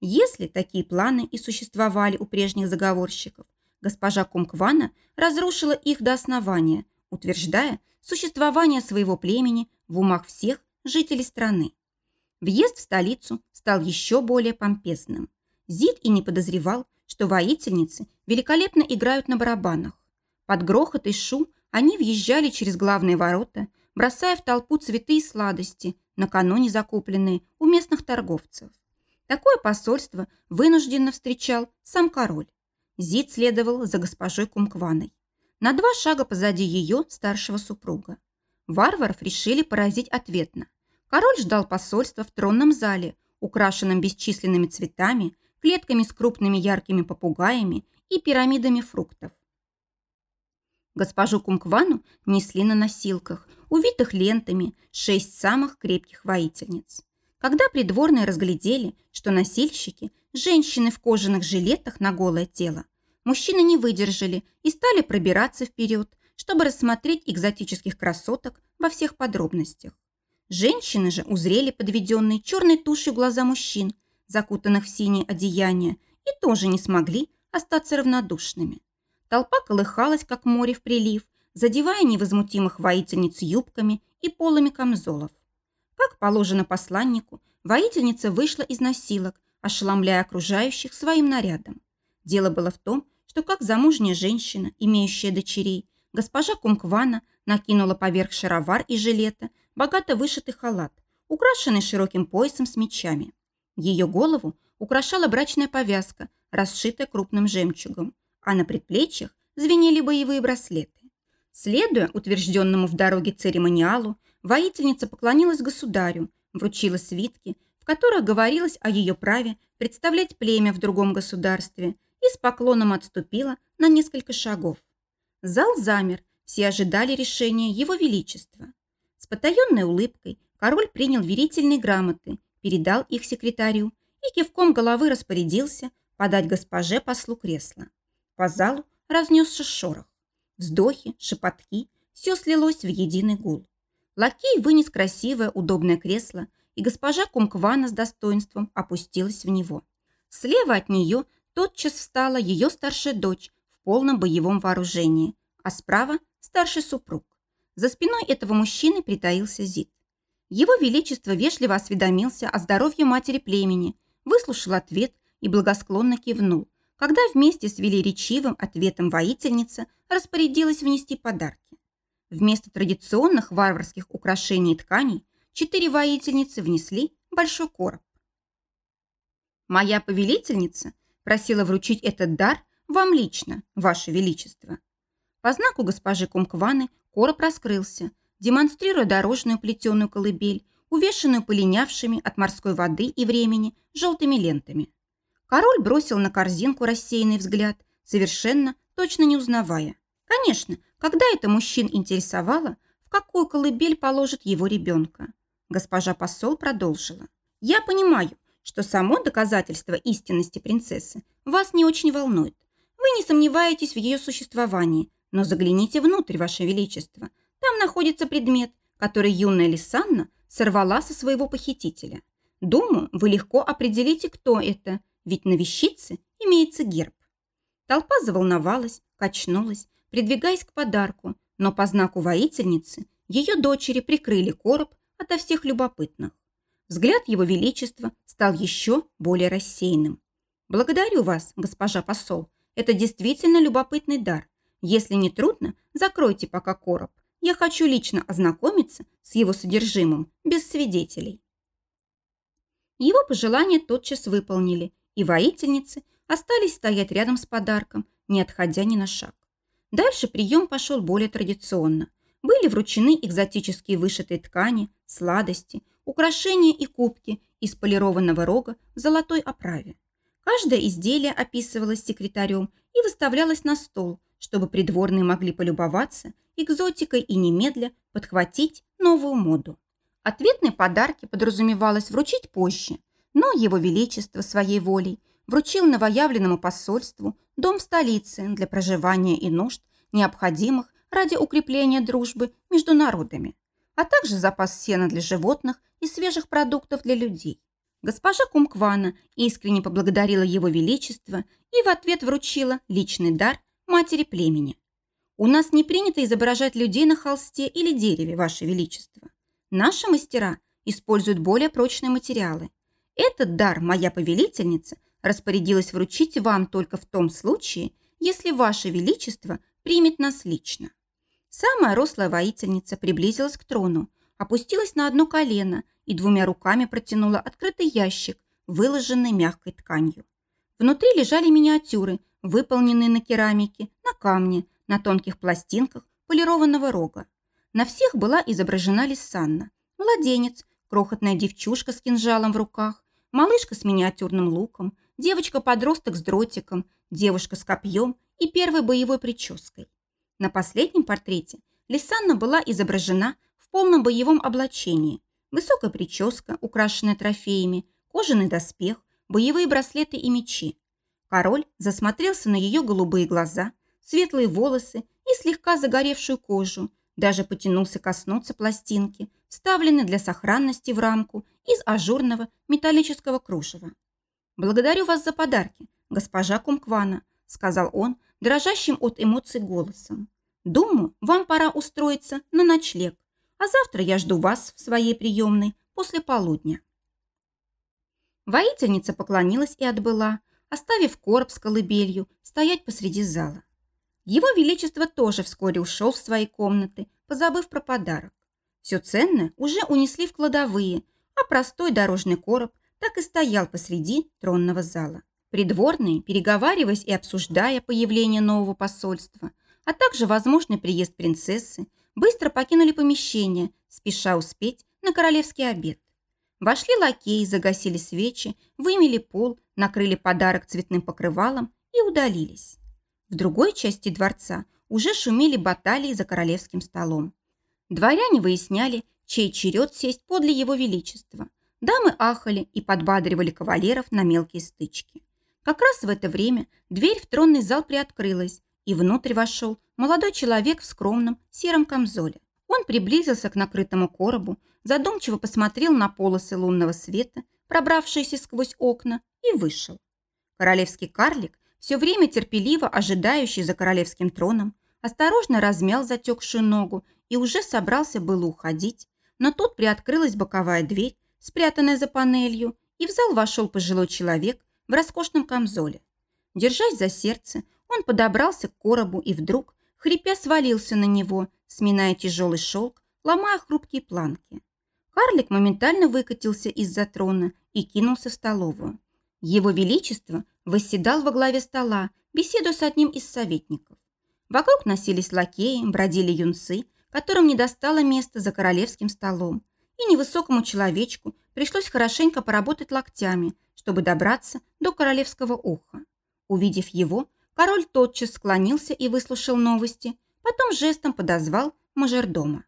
Если такие планы и существовали у прежних заговорщиков, госпожа Кумквана разрушила их до основания, утверждая существование своего племени в умах всех жителей страны. Въезд в столицу стал еще более помпезным. Зид и не подозревал, что воительницы великолепно играют на барабанах. Под грохот и шум они въезжали через главные ворота, бросая в толпу цветы и сладости, накануне закупленные у местных торговцев. Такое посольство вынужденно встречал сам король. Зид следовал за госпожой Кумкваной. На два шага позади ее старшего супруга. Варваров решили поразить ответно. Король ждал посольства в тронном зале, украшенном бесчисленными цветами, клетками с крупными яркими попугаями и пирамидами фруктов. Госпожу Кумквану несли на носилках, увитых лентами, шесть самых крепких воительниц. Когда придворные разглядели, что носильщики – женщины в кожаных жилетах на голое тело, мужчины не выдержали и стали пробираться вперед, чтобы рассмотреть экзотических красоток во всех подробностях. Женщины же узрели подведенные черной тушью глаза мужчин, закутанных в синие одеяния, и тоже не смогли остаться равнодушными. Толпа колыхалась, как море в прилив, задевая невозмутимых воительниц юбками и полами камзолов. Как положено посланнику, воительница вышла из носилок, ошеломляя окружающих своим нарядом. Дело было в том, что как замужняя женщина, имеющая дочерей, госпожа Кумквана накинула поверх шаровар и жилета богато вышитый халат, украшенный широким поясом с мечами. Ее голову украшала брачная повязка, расшитая крупным жемчугом, а на предплечьях звенели боевые браслеты. Следуя утвержденному в дороге церемониалу, воительница поклонилась государю, вручила свитки, в которых говорилось о ее праве представлять племя в другом государстве и с поклоном отступила на несколько шагов. Зал замер, все ожидали решения его величества. С потаенной улыбкой король принял верительные грамоты, передал их секретарю и кивком головы распорядился подать госпоже послу кресла. По залу разнесся шорох. Вздохи, шепотки, все слилось в единый гул. Лакей вынес красивое, удобное кресло, и госпожа Кумквана с достоинством опустилась в него. Слева от нее тотчас встала ее старшая дочь в полном боевом вооружении, а справа – старший супруг. За спиной этого мужчины притаился Зид. Его Величество вежливо осведомился о здоровье матери племени, выслушал ответ и благосклонно кивнул, когда вместе с велеречивым ответом воительница распорядилась внести подарки. Вместо традиционных варварских украшений и тканей четыре воительницы внесли большой короб. «Моя повелительница просила вручить этот дар вам лично, ваше величество». По знаку госпожи Кумкваны Короб раскрылся, демонстрируя дорожную плетеную колыбель, увешанную полинявшими от морской воды и времени желтыми лентами. Король бросил на корзинку рассеянный взгляд, совершенно точно не узнавая. Конечно, когда это мужчин интересовало, в какую колыбель положит его ребенка. Госпожа посол продолжила. «Я понимаю, что само доказательство истинности принцессы вас не очень волнует. Вы не сомневаетесь в ее существовании, но загляните внутрь, Ваше Величество. Там находится предмет, который юная Лисанна сорвала со своего похитителя. Думаю, вы легко определите, кто это, ведь на вещице имеется герб. Толпа заволновалась, качнулась, придвигаясь к подарку, но по знаку воительницы ее дочери прикрыли короб ото всех любопытных. Взгляд его величества стал еще более рассеянным. «Благодарю вас, госпожа посол. Это действительно любопытный дар. Если не трудно, закройте пока короб. Я хочу лично ознакомиться с его содержимым, без свидетелей. Его пожелания тотчас выполнили, и воительницы остались стоять рядом с подарком, не отходя ни на шаг. Дальше прием пошел более традиционно. Были вручены экзотические вышитые ткани, сладости, украшения и кубки из полированного рога в золотой оправе. Каждое изделие описывалось секретарем и выставлялось на стол, чтобы придворные могли полюбоваться экзотикой и немедля подхватить новую моду. Ответные подарки подразумевалось вручить позже, но Его Величество своей волей вручил новоявленному посольству дом в столице для проживания и нужд, необходимых ради укрепления дружбы между народами, а также запас сена для животных и свежих продуктов для людей. Госпожа Кумквана искренне поблагодарила его величество и в ответ вручила личный дар матери племени. «У нас не принято изображать людей на холсте или дереве, ваше величество. Наши мастера используют более прочные материалы. Этот дар моя повелительница распорядилась вручить вам только в том случае, если ваше величество примет нас лично». Самая рослая воительница приблизилась к трону, опустилась на одно колено и двумя руками протянула открытый ящик, выложенный мягкой тканью. Внутри лежали миниатюры, выполненные на керамике, на камне, на тонких пластинках полированного рога. На всех была изображена Лисанна, младенец, крохотная девчушка с кинжалом в руках, малышка с миниатюрным луком, девочка-подросток с дротиком, девушка с копьем и первой боевой прической. На последнем портрете Лисанна была изображена в полном боевом облачении. Высокая прическа, украшенная трофеями, кожаный доспех, боевые браслеты и мечи. Король засмотрелся на ее голубые глаза, светлые волосы и слегка загоревшую кожу, даже потянулся коснуться пластинки, вставленной для сохранности в рамку из ажурного металлического кружева. «Благодарю вас за подарки, госпожа Кумквана», сказал он, дрожащим от эмоций голосом. «Думаю, вам пора устроиться на ночлег, а завтра я жду вас в своей приемной после полудня». Воительница поклонилась и отбыла, оставив короб с колыбелью стоять посреди зала. Его Величество тоже вскоре ушел в свои комнаты, позабыв про подарок. Все ценное уже унесли в кладовые, а простой дорожный короб так и стоял посреди тронного зала. Придворные, переговариваясь и обсуждая появление нового посольства, а также возможный приезд принцессы, быстро покинули помещение, спеша успеть на королевский обед. Вошли лакеи, загасили свечи, вымели пол, накрыли подарок цветным покрывалом и удалились. В другой части дворца уже шумели баталии за королевским столом. Дворяне выясняли, чей черед сесть подле его величества. Дамы ахали и подбадривали кавалеров на мелкие стычки. Как раз в это время дверь в тронный зал приоткрылась, и внутрь вошел молодой человек в скромном сером камзоле. Он приблизился к накрытому коробу, задумчиво посмотрел на полосы лунного света, пробравшиеся сквозь окна, и вышел. Королевский карлик, все время терпеливо ожидающий за королевским троном, осторожно размял затекшую ногу и уже собрался было уходить, но тут приоткрылась боковая дверь, спрятанная за панелью, и в зал вошел пожилой человек в роскошном камзоле. Держась за сердце, он подобрался к коробу и вдруг, хрипя, свалился на него, сминая тяжелый шелк, ломая хрупкие планки. Карлик моментально выкатился из-за трона и кинулся в столовую. Его Величество восседал во главе стола, беседуя с одним из советников. Вокруг носились лакеи, бродили юнцы, которым не достало места за королевским столом, и невысокому человечку пришлось хорошенько поработать локтями, чтобы добраться до королевского уха. Увидев его, король тотчас склонился и выслушал новости, потом жестом подозвал мажордома.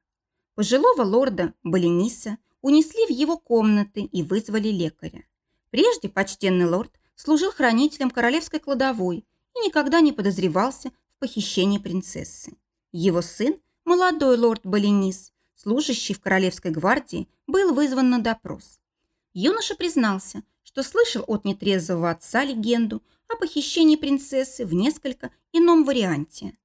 Пожилого лорда Балениса унесли в его комнаты и вызвали лекаря. Прежде почтенный лорд служил хранителем королевской кладовой и никогда не подозревался в похищении принцессы. Его сын, молодой лорд Баленис, служащий в королевской гвардии, был вызван на допрос. Юноша признался, что слышал от нетрезвого отца легенду о похищении принцессы в несколько ином варианте.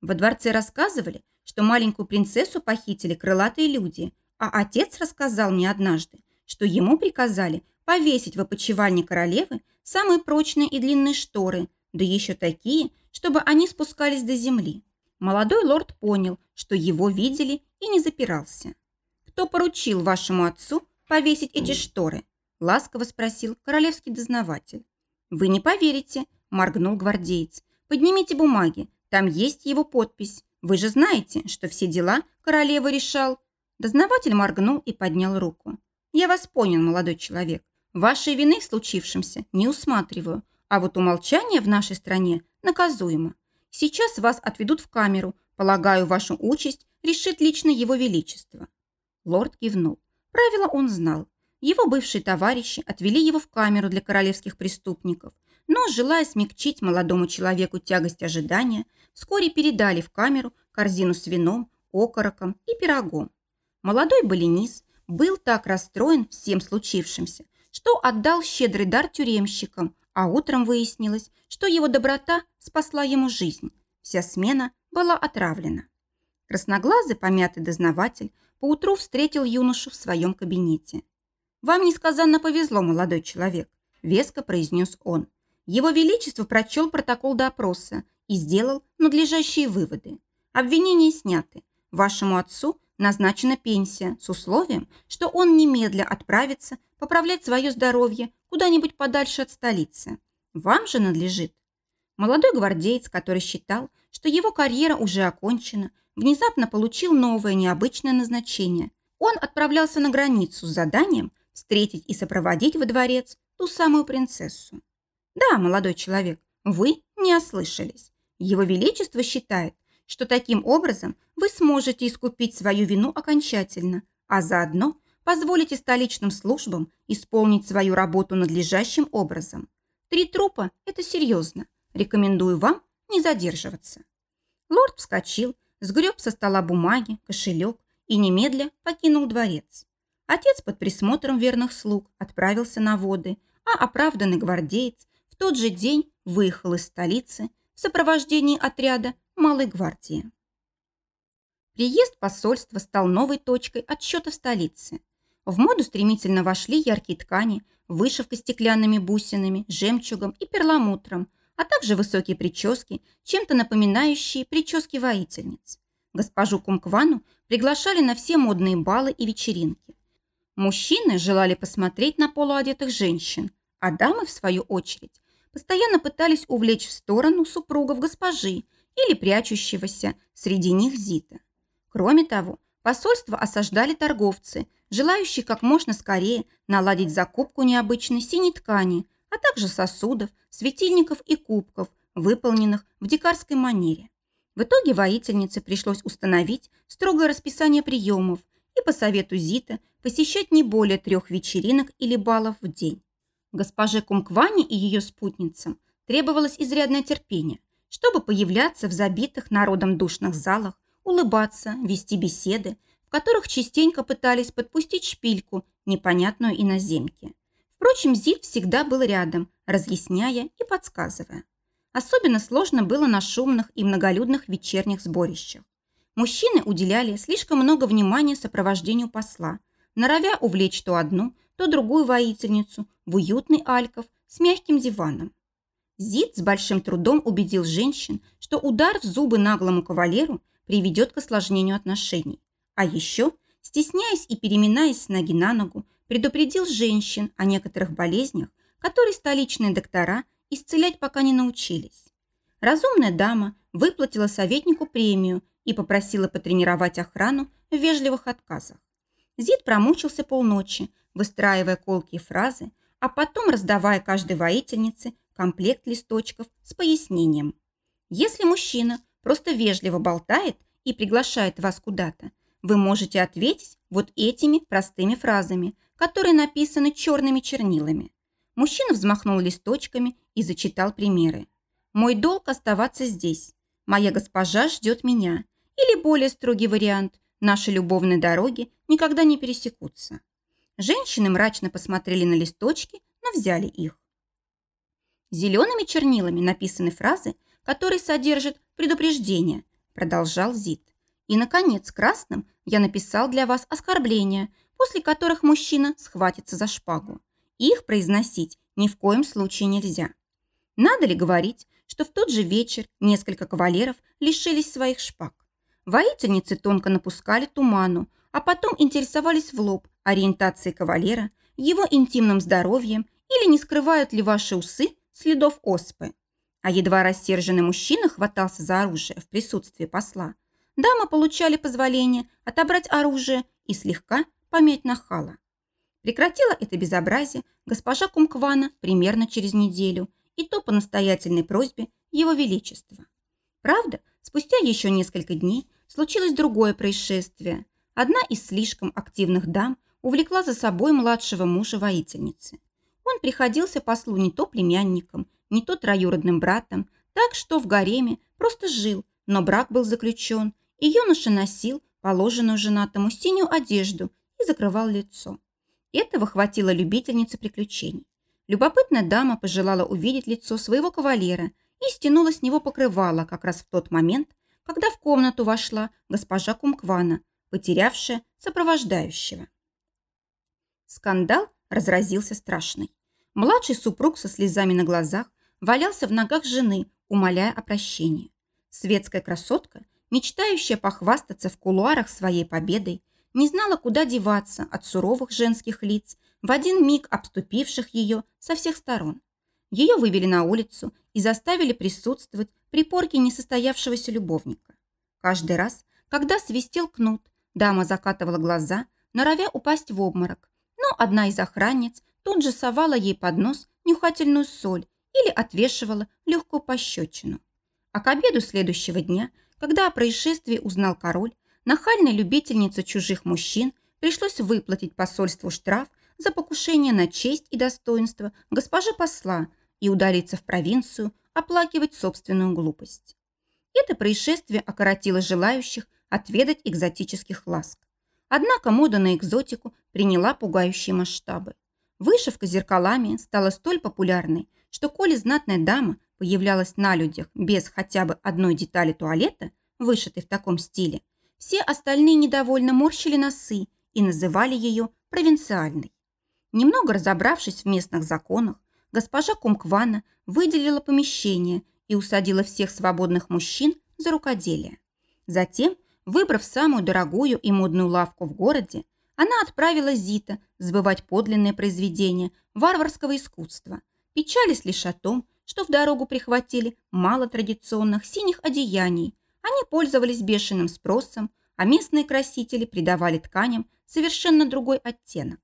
Во дворце рассказывали, что маленькую принцессу похитили крылатые люди, а отец рассказал мне однажды, что ему приказали повесить в опочивальне королевы самые прочные и длинные шторы, да еще такие, чтобы они спускались до земли. Молодой лорд понял, что его видели и не запирался. «Кто поручил вашему отцу повесить эти шторы?» – ласково спросил королевский дознаватель. «Вы не поверите», – моргнул гвардеец. «Поднимите бумаги, Там есть его подпись. Вы же знаете, что все дела королева решал. Дознаватель моргнул и поднял руку. Я вас понял, молодой человек. Вашей вины в случившемся не усматриваю, а вот умолчание в нашей стране наказуемо. Сейчас вас отведут в камеру. Полагаю, вашу участь решит лично его величество. Лорд кивнул. Правила он знал. Его бывшие товарищи отвели его в камеру для королевских преступников, но, желая смягчить молодому человеку тягость ожидания, вскоре передали в камеру корзину с вином, окороком и пирогом. Молодой баленис был так расстроен всем случившимся, что отдал щедрый дар тюремщикам, а утром выяснилось, что его доброта спасла ему жизнь. Вся смена была отравлена. Красноглазый помятый дознаватель поутру встретил юношу в своем кабинете. «Вам несказанно повезло, молодой человек», – веско произнес он. Его Величество прочел протокол допроса и сделал надлежащие выводы. Обвинения сняты. Вашему отцу назначена пенсия с условием, что он немедля отправится поправлять свое здоровье куда-нибудь подальше от столицы. Вам же надлежит. Молодой гвардеец, который считал, что его карьера уже окончена, внезапно получил новое необычное назначение. Он отправлялся на границу с заданием встретить и сопроводить во дворец ту самую принцессу. Да, молодой человек, вы не ослышались. Его Величество считает, что таким образом вы сможете искупить свою вину окончательно, а заодно позволите столичным службам исполнить свою работу надлежащим образом. Три трупа – это серьезно. Рекомендую вам не задерживаться. Лорд вскочил, сгреб со стола бумаги, кошелек и немедля покинул дворец. Отец под присмотром верных слуг отправился на воды, а оправданный гвардеец в тот же день выехал из столицы в сопровождении отряда Малой гвардии. Приезд посольства стал новой точкой отсчета в столице. В моду стремительно вошли яркие ткани, вышивка стеклянными бусинами, жемчугом и перламутром, а также высокие прически, чем-то напоминающие прически воительниц. Госпожу Кумквану приглашали на все модные балы и вечеринки. Мужчины желали посмотреть на полуодетых женщин, а дамы, в свою очередь, постоянно пытались увлечь в сторону супругов госпожи или прячущегося среди них Зита. Кроме того, посольство осаждали торговцы, желающие как можно скорее наладить закупку необычной синей ткани, а также сосудов, светильников и кубков, выполненных в дикарской манере. В итоге воительнице пришлось установить строгое расписание приемов и по совету Зита посещать не более трех вечеринок или балов в день. Госпоже Кумкване и ее спутницам требовалось изрядное терпение, чтобы появляться в забитых народом душных залах, улыбаться, вести беседы, в которых частенько пытались подпустить шпильку, непонятную иноземке. Впрочем, Зид всегда был рядом, разъясняя и подсказывая. Особенно сложно было на шумных и многолюдных вечерних сборищах. Мужчины уделяли слишком много внимания сопровождению посла, норовя увлечь то одну, то другую воительницу в уютный альков с мягким диваном. Зид с большим трудом убедил женщин, что удар в зубы наглому кавалеру приведет к осложнению отношений. А еще, стесняясь и переминаясь с ноги на ногу, предупредил женщин о некоторых болезнях, которые столичные доктора исцелять пока не научились. Разумная дама выплатила советнику премию и попросила потренировать охрану в вежливых отказах. Зид промучился полночи, выстраивая колкие фразы, а потом раздавая каждой воительнице комплект листочков с пояснением. Если мужчина просто вежливо болтает и приглашает вас куда-то, вы можете ответить вот этими простыми фразами, которые написаны черными чернилами. Мужчина взмахнул листочками и зачитал примеры. «Мой долг оставаться здесь. Моя госпожа ждет меня». Или более строгий вариант «Наши любовные дороги никогда не пересекутся». Женщины мрачно посмотрели на листочки, но взяли их. Зелеными чернилами написаны фразы, которые содержат предупреждение, продолжал Зид. И, наконец, красным я написал для вас оскорбления, после которых мужчина схватится за шпагу. Их произносить ни в коем случае нельзя. Надо ли говорить, что в тот же вечер несколько кавалеров лишились своих шпаг? Воительницы тонко напускали туману, а потом интересовались в лоб ориентацией кавалера, его интимным здоровьем или не скрывают ли ваши усы следов оспы. А едва рассерженный мужчина хватался за оружие в присутствии посла, дамы получали позволение отобрать оружие и слегка помять нахала. Прекратила это безобразие госпожа Кумквана примерно через неделю, и то по настоятельной просьбе Его Величества. Правда, спустя еще несколько дней случилось другое происшествие. Одна из слишком активных дам увлекла за собой младшего мужа воительницы. Он приходился послу не то племянником, не то троюродным братом, так что в гареме просто жил, но брак был заключен, и юноша носил положенную женатому синюю одежду и закрывал лицо. Этого хватило любительнице приключений. Любопытная дама пожелала увидеть лицо своего кавалера и стянула с него покрывало как раз в тот момент, когда в комнату вошла госпожа Кумквана, потерявшая сопровождающего. Скандал разразился страшный. Младший супруг со слезами на глазах валялся в ногах жены, умоляя о прощении. Светская красотка, мечтающая похвастаться в кулуарах своей победой, не знала, куда деваться от суровых женских лиц, в один миг обступивших ее со всех сторон. Ее вывели на улицу и заставили присутствовать при порке несостоявшегося любовника. Каждый раз, когда свистел кнут, дама закатывала глаза, норовя упасть в обморок, но одна из охранниц тут же совала ей под нос нюхательную соль или отвешивала легкую пощечину. А к обеду следующего дня, когда о происшествии узнал король, нахальной любительнице чужих мужчин пришлось выплатить посольству штраф за покушение на честь и достоинство госпожи посла и удалиться в провинцию, оплакивать собственную глупость. Это происшествие окоротило желающих отведать экзотических ласк. Однако мода на экзотику приняла пугающие масштабы. Вышивка зеркалами стала столь популярной, что коли знатная дама появлялась на людях без хотя бы одной детали туалета, вышитой в таком стиле, все остальные недовольно морщили носы и называли ее провинциальной. Немного разобравшись в местных законах, госпожа Кумквана выделила помещение и усадила всех свободных мужчин за рукоделие. Затем, выбрав самую дорогую и модную лавку в городе, она отправила Зита сбывать подлинные произведения варварского искусства, печались лишь о том, что в дорогу прихватили мало традиционных синих одеяний, они пользовались бешеным спросом, а местные красители придавали тканям совершенно другой оттенок.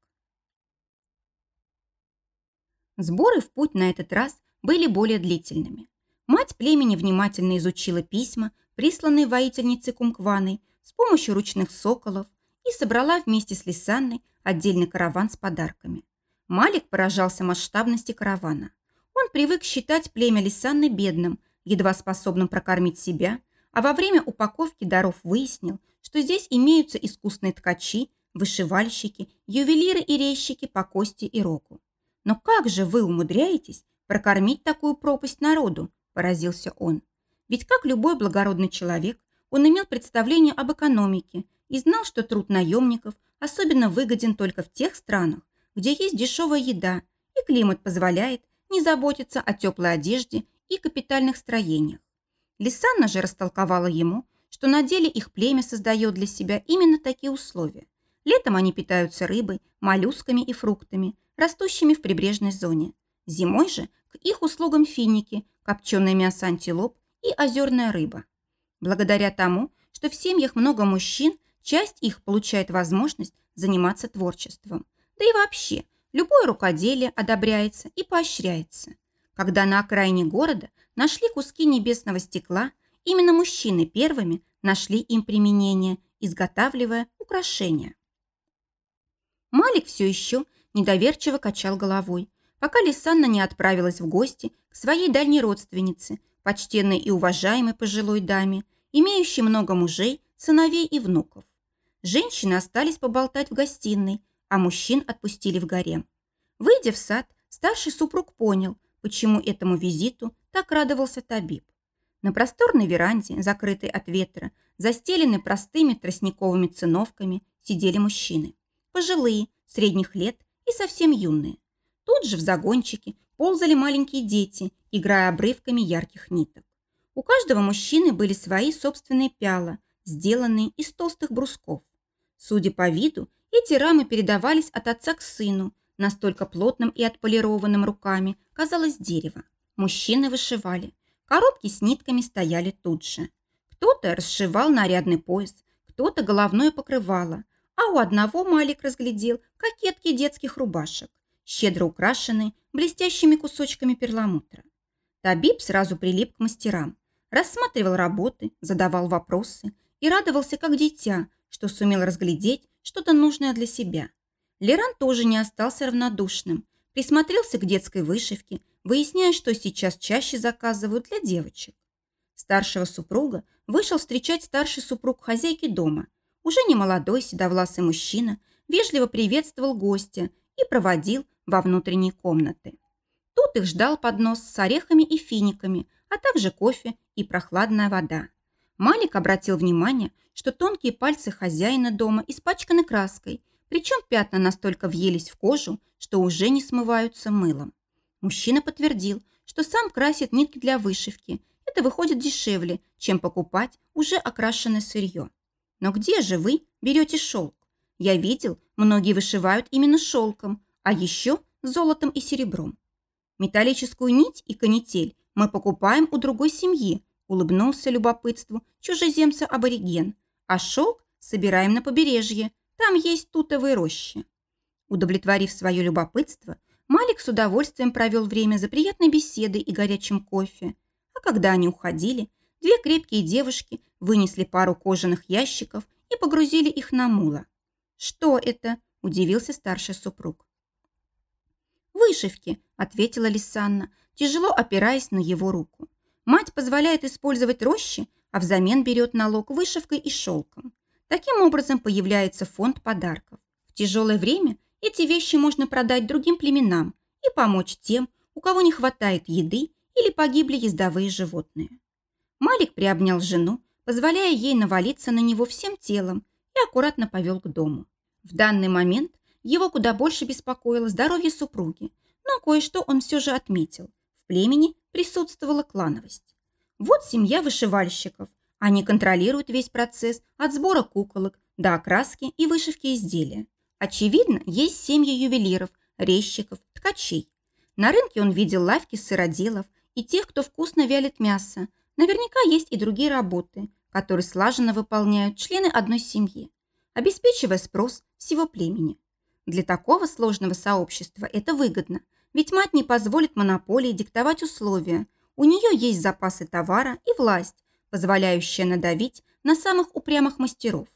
Сборы в путь на этот раз были более длительными. Мать племени внимательно изучила письма, присланные воительницей Кумкваной с помощью ручных соколов, и собрала вместе с Лисанной отдельный караван с подарками. Малик поражался масштабности каравана. Он привык считать племя Лисанны бедным, едва способным прокормить себя, а во время упаковки даров выяснил, что здесь имеются искусные ткачи, вышивальщики, ювелиры и резчики по кости и рогу. «Но как же вы умудряетесь прокормить такую пропасть народу?» – поразился он. Ведь как любой благородный человек, он имел представление об экономике и знал, что труд наемников особенно выгоден только в тех странах, где есть дешевая еда и климат позволяет не заботиться о теплой одежде и капитальных строениях. Лисанна же растолковала ему, что на деле их племя создает для себя именно такие условия. Летом они питаются рыбой, моллюсками и фруктами, растущими в прибрежной зоне. Зимой же к их услугам финики, копченое мясо антилоп и озерная рыба. Благодаря тому, что в семьях много мужчин, часть их получает возможность заниматься творчеством. Да и вообще, любое рукоделие одобряется и поощряется. Когда на окраине города нашли куски небесного стекла, именно мужчины первыми нашли им применение, изготавливая украшения. Малик все еще недоверчиво качал головой, пока Лисанна не отправилась в гости к своей дальней родственнице, почтенной и уважаемой пожилой даме, имеющей много мужей, сыновей и внуков. Женщины остались поболтать в гостиной, а мужчин отпустили в гарем. Выйдя в сад, старший супруг понял, почему этому визиту так радовался Табиб. На просторной веранде, закрытой от ветра, застеленной простыми тростниковыми циновками, сидели мужчины. Пожилые, средних лет и совсем юные. Тут же в загончике ползали маленькие дети, играя обрывками ярких ниток. У каждого мужчины были свои собственные пяла, сделанные из толстых брусков. Судя по виду, эти рамы передавались от отца к сыну, настолько плотным и отполированным руками казалось дерево. Мужчины вышивали. Коробки с нитками стояли тут же. Кто-то расшивал нарядный пояс, кто-то головное покрывало, а у одного Малик разглядел кокетки детских рубашек, щедро украшенные блестящими кусочками перламутра. Табиб сразу прилип к мастерам, рассматривал работы, задавал вопросы и радовался как дитя, что сумел разглядеть что-то нужное для себя. Леран тоже не остался равнодушным, присмотрелся к детской вышивке, выясняя, что сейчас чаще заказывают для девочек. Старшего супруга вышел встречать старший супруг хозяйки дома. Уже не молодой седовласый мужчина вежливо приветствовал гостя и проводил во внутренние комнаты. Тут их ждал поднос с орехами и финиками, а также кофе и прохладная вода. Малик обратил внимание, что тонкие пальцы хозяина дома испачканы краской, причем пятна настолько въелись в кожу, что уже не смываются мылом. Мужчина подтвердил, что сам красит нитки для вышивки. Это выходит дешевле, чем покупать уже окрашенное сырье. Но где же вы берете шелк? Я видел, многие вышивают именно шелком, а еще золотом и серебром. Металлическую нить и канитель мы покупаем у другой семьи, улыбнулся любопытству чужеземца-абориген, а шелк собираем на побережье, там есть тутовые рощи. Удовлетворив свое любопытство, Малик с удовольствием провел время за приятной беседой и горячим кофе. А когда они уходили, две крепкие девушки вынесли пару кожаных ящиков и погрузили их на мула. «Что это?» – удивился старший супруг. «Вышивки», – ответила Лисанна, тяжело опираясь на его руку. «Мать позволяет использовать рощи, а взамен берет налог вышивкой и шелком. Таким образом появляется фонд подарков. В тяжелое время эти вещи можно продать другим племенам и помочь тем, у кого не хватает еды или погибли ездовые животные. Малик приобнял жену, позволяя ей навалиться на него всем телом и аккуратно повел к дому. В данный момент его куда больше беспокоило здоровье супруги, но кое-что он все же отметил. В племени присутствовала клановость. Вот семья вышивальщиков. Они контролируют весь процесс от сбора куколок до окраски и вышивки изделия. Очевидно, есть семьи ювелиров, резчиков, ткачей. На рынке он видел лавки сыроделов и тех, кто вкусно вялит мясо. Наверняка есть и другие работы, которые слаженно выполняют члены одной семьи, обеспечивая спрос всего племени. Для такого сложного сообщества это выгодно, ведь мать не позволит монополии диктовать условия. У нее есть запасы товара и власть, позволяющая надавить на самых упрямых мастеров.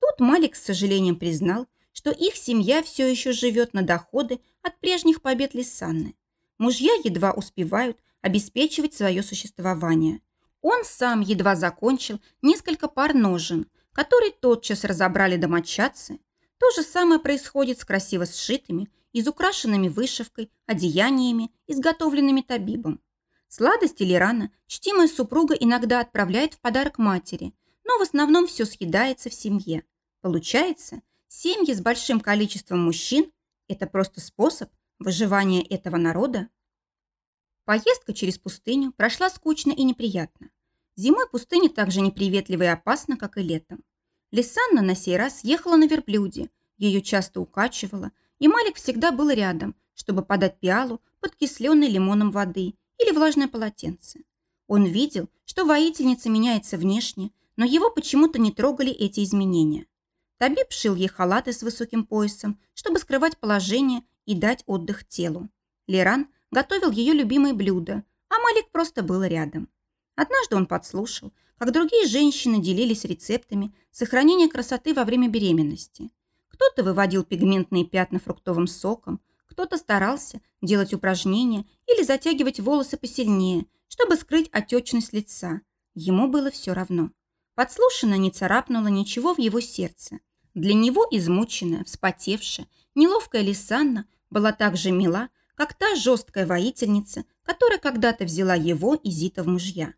Тут Малик с сожалением признал, что их семья все еще живет на доходы от прежних побед Лисанны. Мужья едва успевают обеспечивать свое существование. Он сам едва закончил несколько пар ножен, которые тотчас разобрали домочадцы. То же самое происходит с красиво сшитыми, изукрашенными вышивкой, одеяниями, изготовленными табибом. Сладости Лирана чтимая супруга иногда отправляет в подарок матери, но в основном все съедается в семье. Получается, Семьи с большим количеством мужчин – это просто способ выживания этого народа. Поездка через пустыню прошла скучно и неприятно. Зимой пустыня так же неприветлива и опасна, как и летом. Лисанна на сей раз ехала на верблюде, ее часто укачивала, и Малик всегда был рядом, чтобы подать пиалу, подкисленной лимоном воды или влажное полотенце. Он видел, что воительница меняется внешне, но его почему-то не трогали эти изменения. Табиб шил ей халаты с высоким поясом, чтобы скрывать положение и дать отдых телу. Леран готовил ее любимые блюда, а Малик просто был рядом. Однажды он подслушал, как другие женщины делились рецептами сохранения красоты во время беременности. Кто-то выводил пигментные пятна фруктовым соком, кто-то старался делать упражнения или затягивать волосы посильнее, чтобы скрыть отечность лица. Ему было все равно. Подслушанное не царапнуло ничего в его сердце. Для него измученная, вспотевшая, неловкая Лисанна была так же мила, как та жесткая воительница, которая когда-то взяла его и Зита в мужья.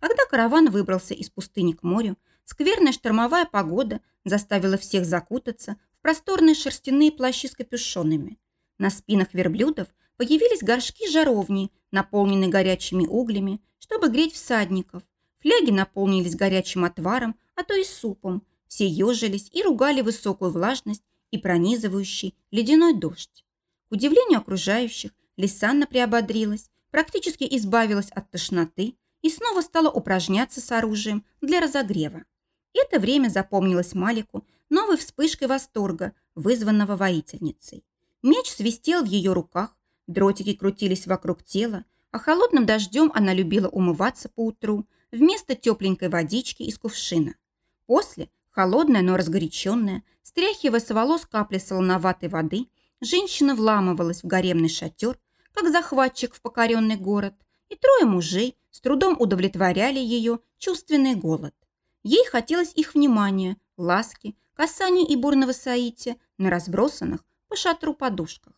Когда караван выбрался из пустыни к морю, скверная штормовая погода заставила всех закутаться в просторные шерстяные плащи с капюшонами. На спинах верблюдов появились горшки жаровни, наполненные горячими углями, чтобы греть всадников. Фляги наполнились горячим отваром, а то и супом, все ежились и ругали высокую влажность и пронизывающий ледяной дождь. Удивлению окружающих, Лисанна приободрилась, практически избавилась от тошноты и снова стала упражняться с оружием для разогрева. Это время запомнилось Малику новой вспышкой восторга, вызванного воительницей. Меч свистел в ее руках, дротики крутились вокруг тела, а холодным дождем она любила умываться по утру вместо тепленькой водички из кувшина. После, холодная, но разгоряченная, стряхивая с волос капли солоноватой воды, женщина вламывалась в гаремный шатер, как захватчик в покоренный город, и трое мужей с трудом удовлетворяли ее чувственный голод. Ей хотелось их внимания, ласки, касаний и бурного соития на разбросанных по шатру подушках.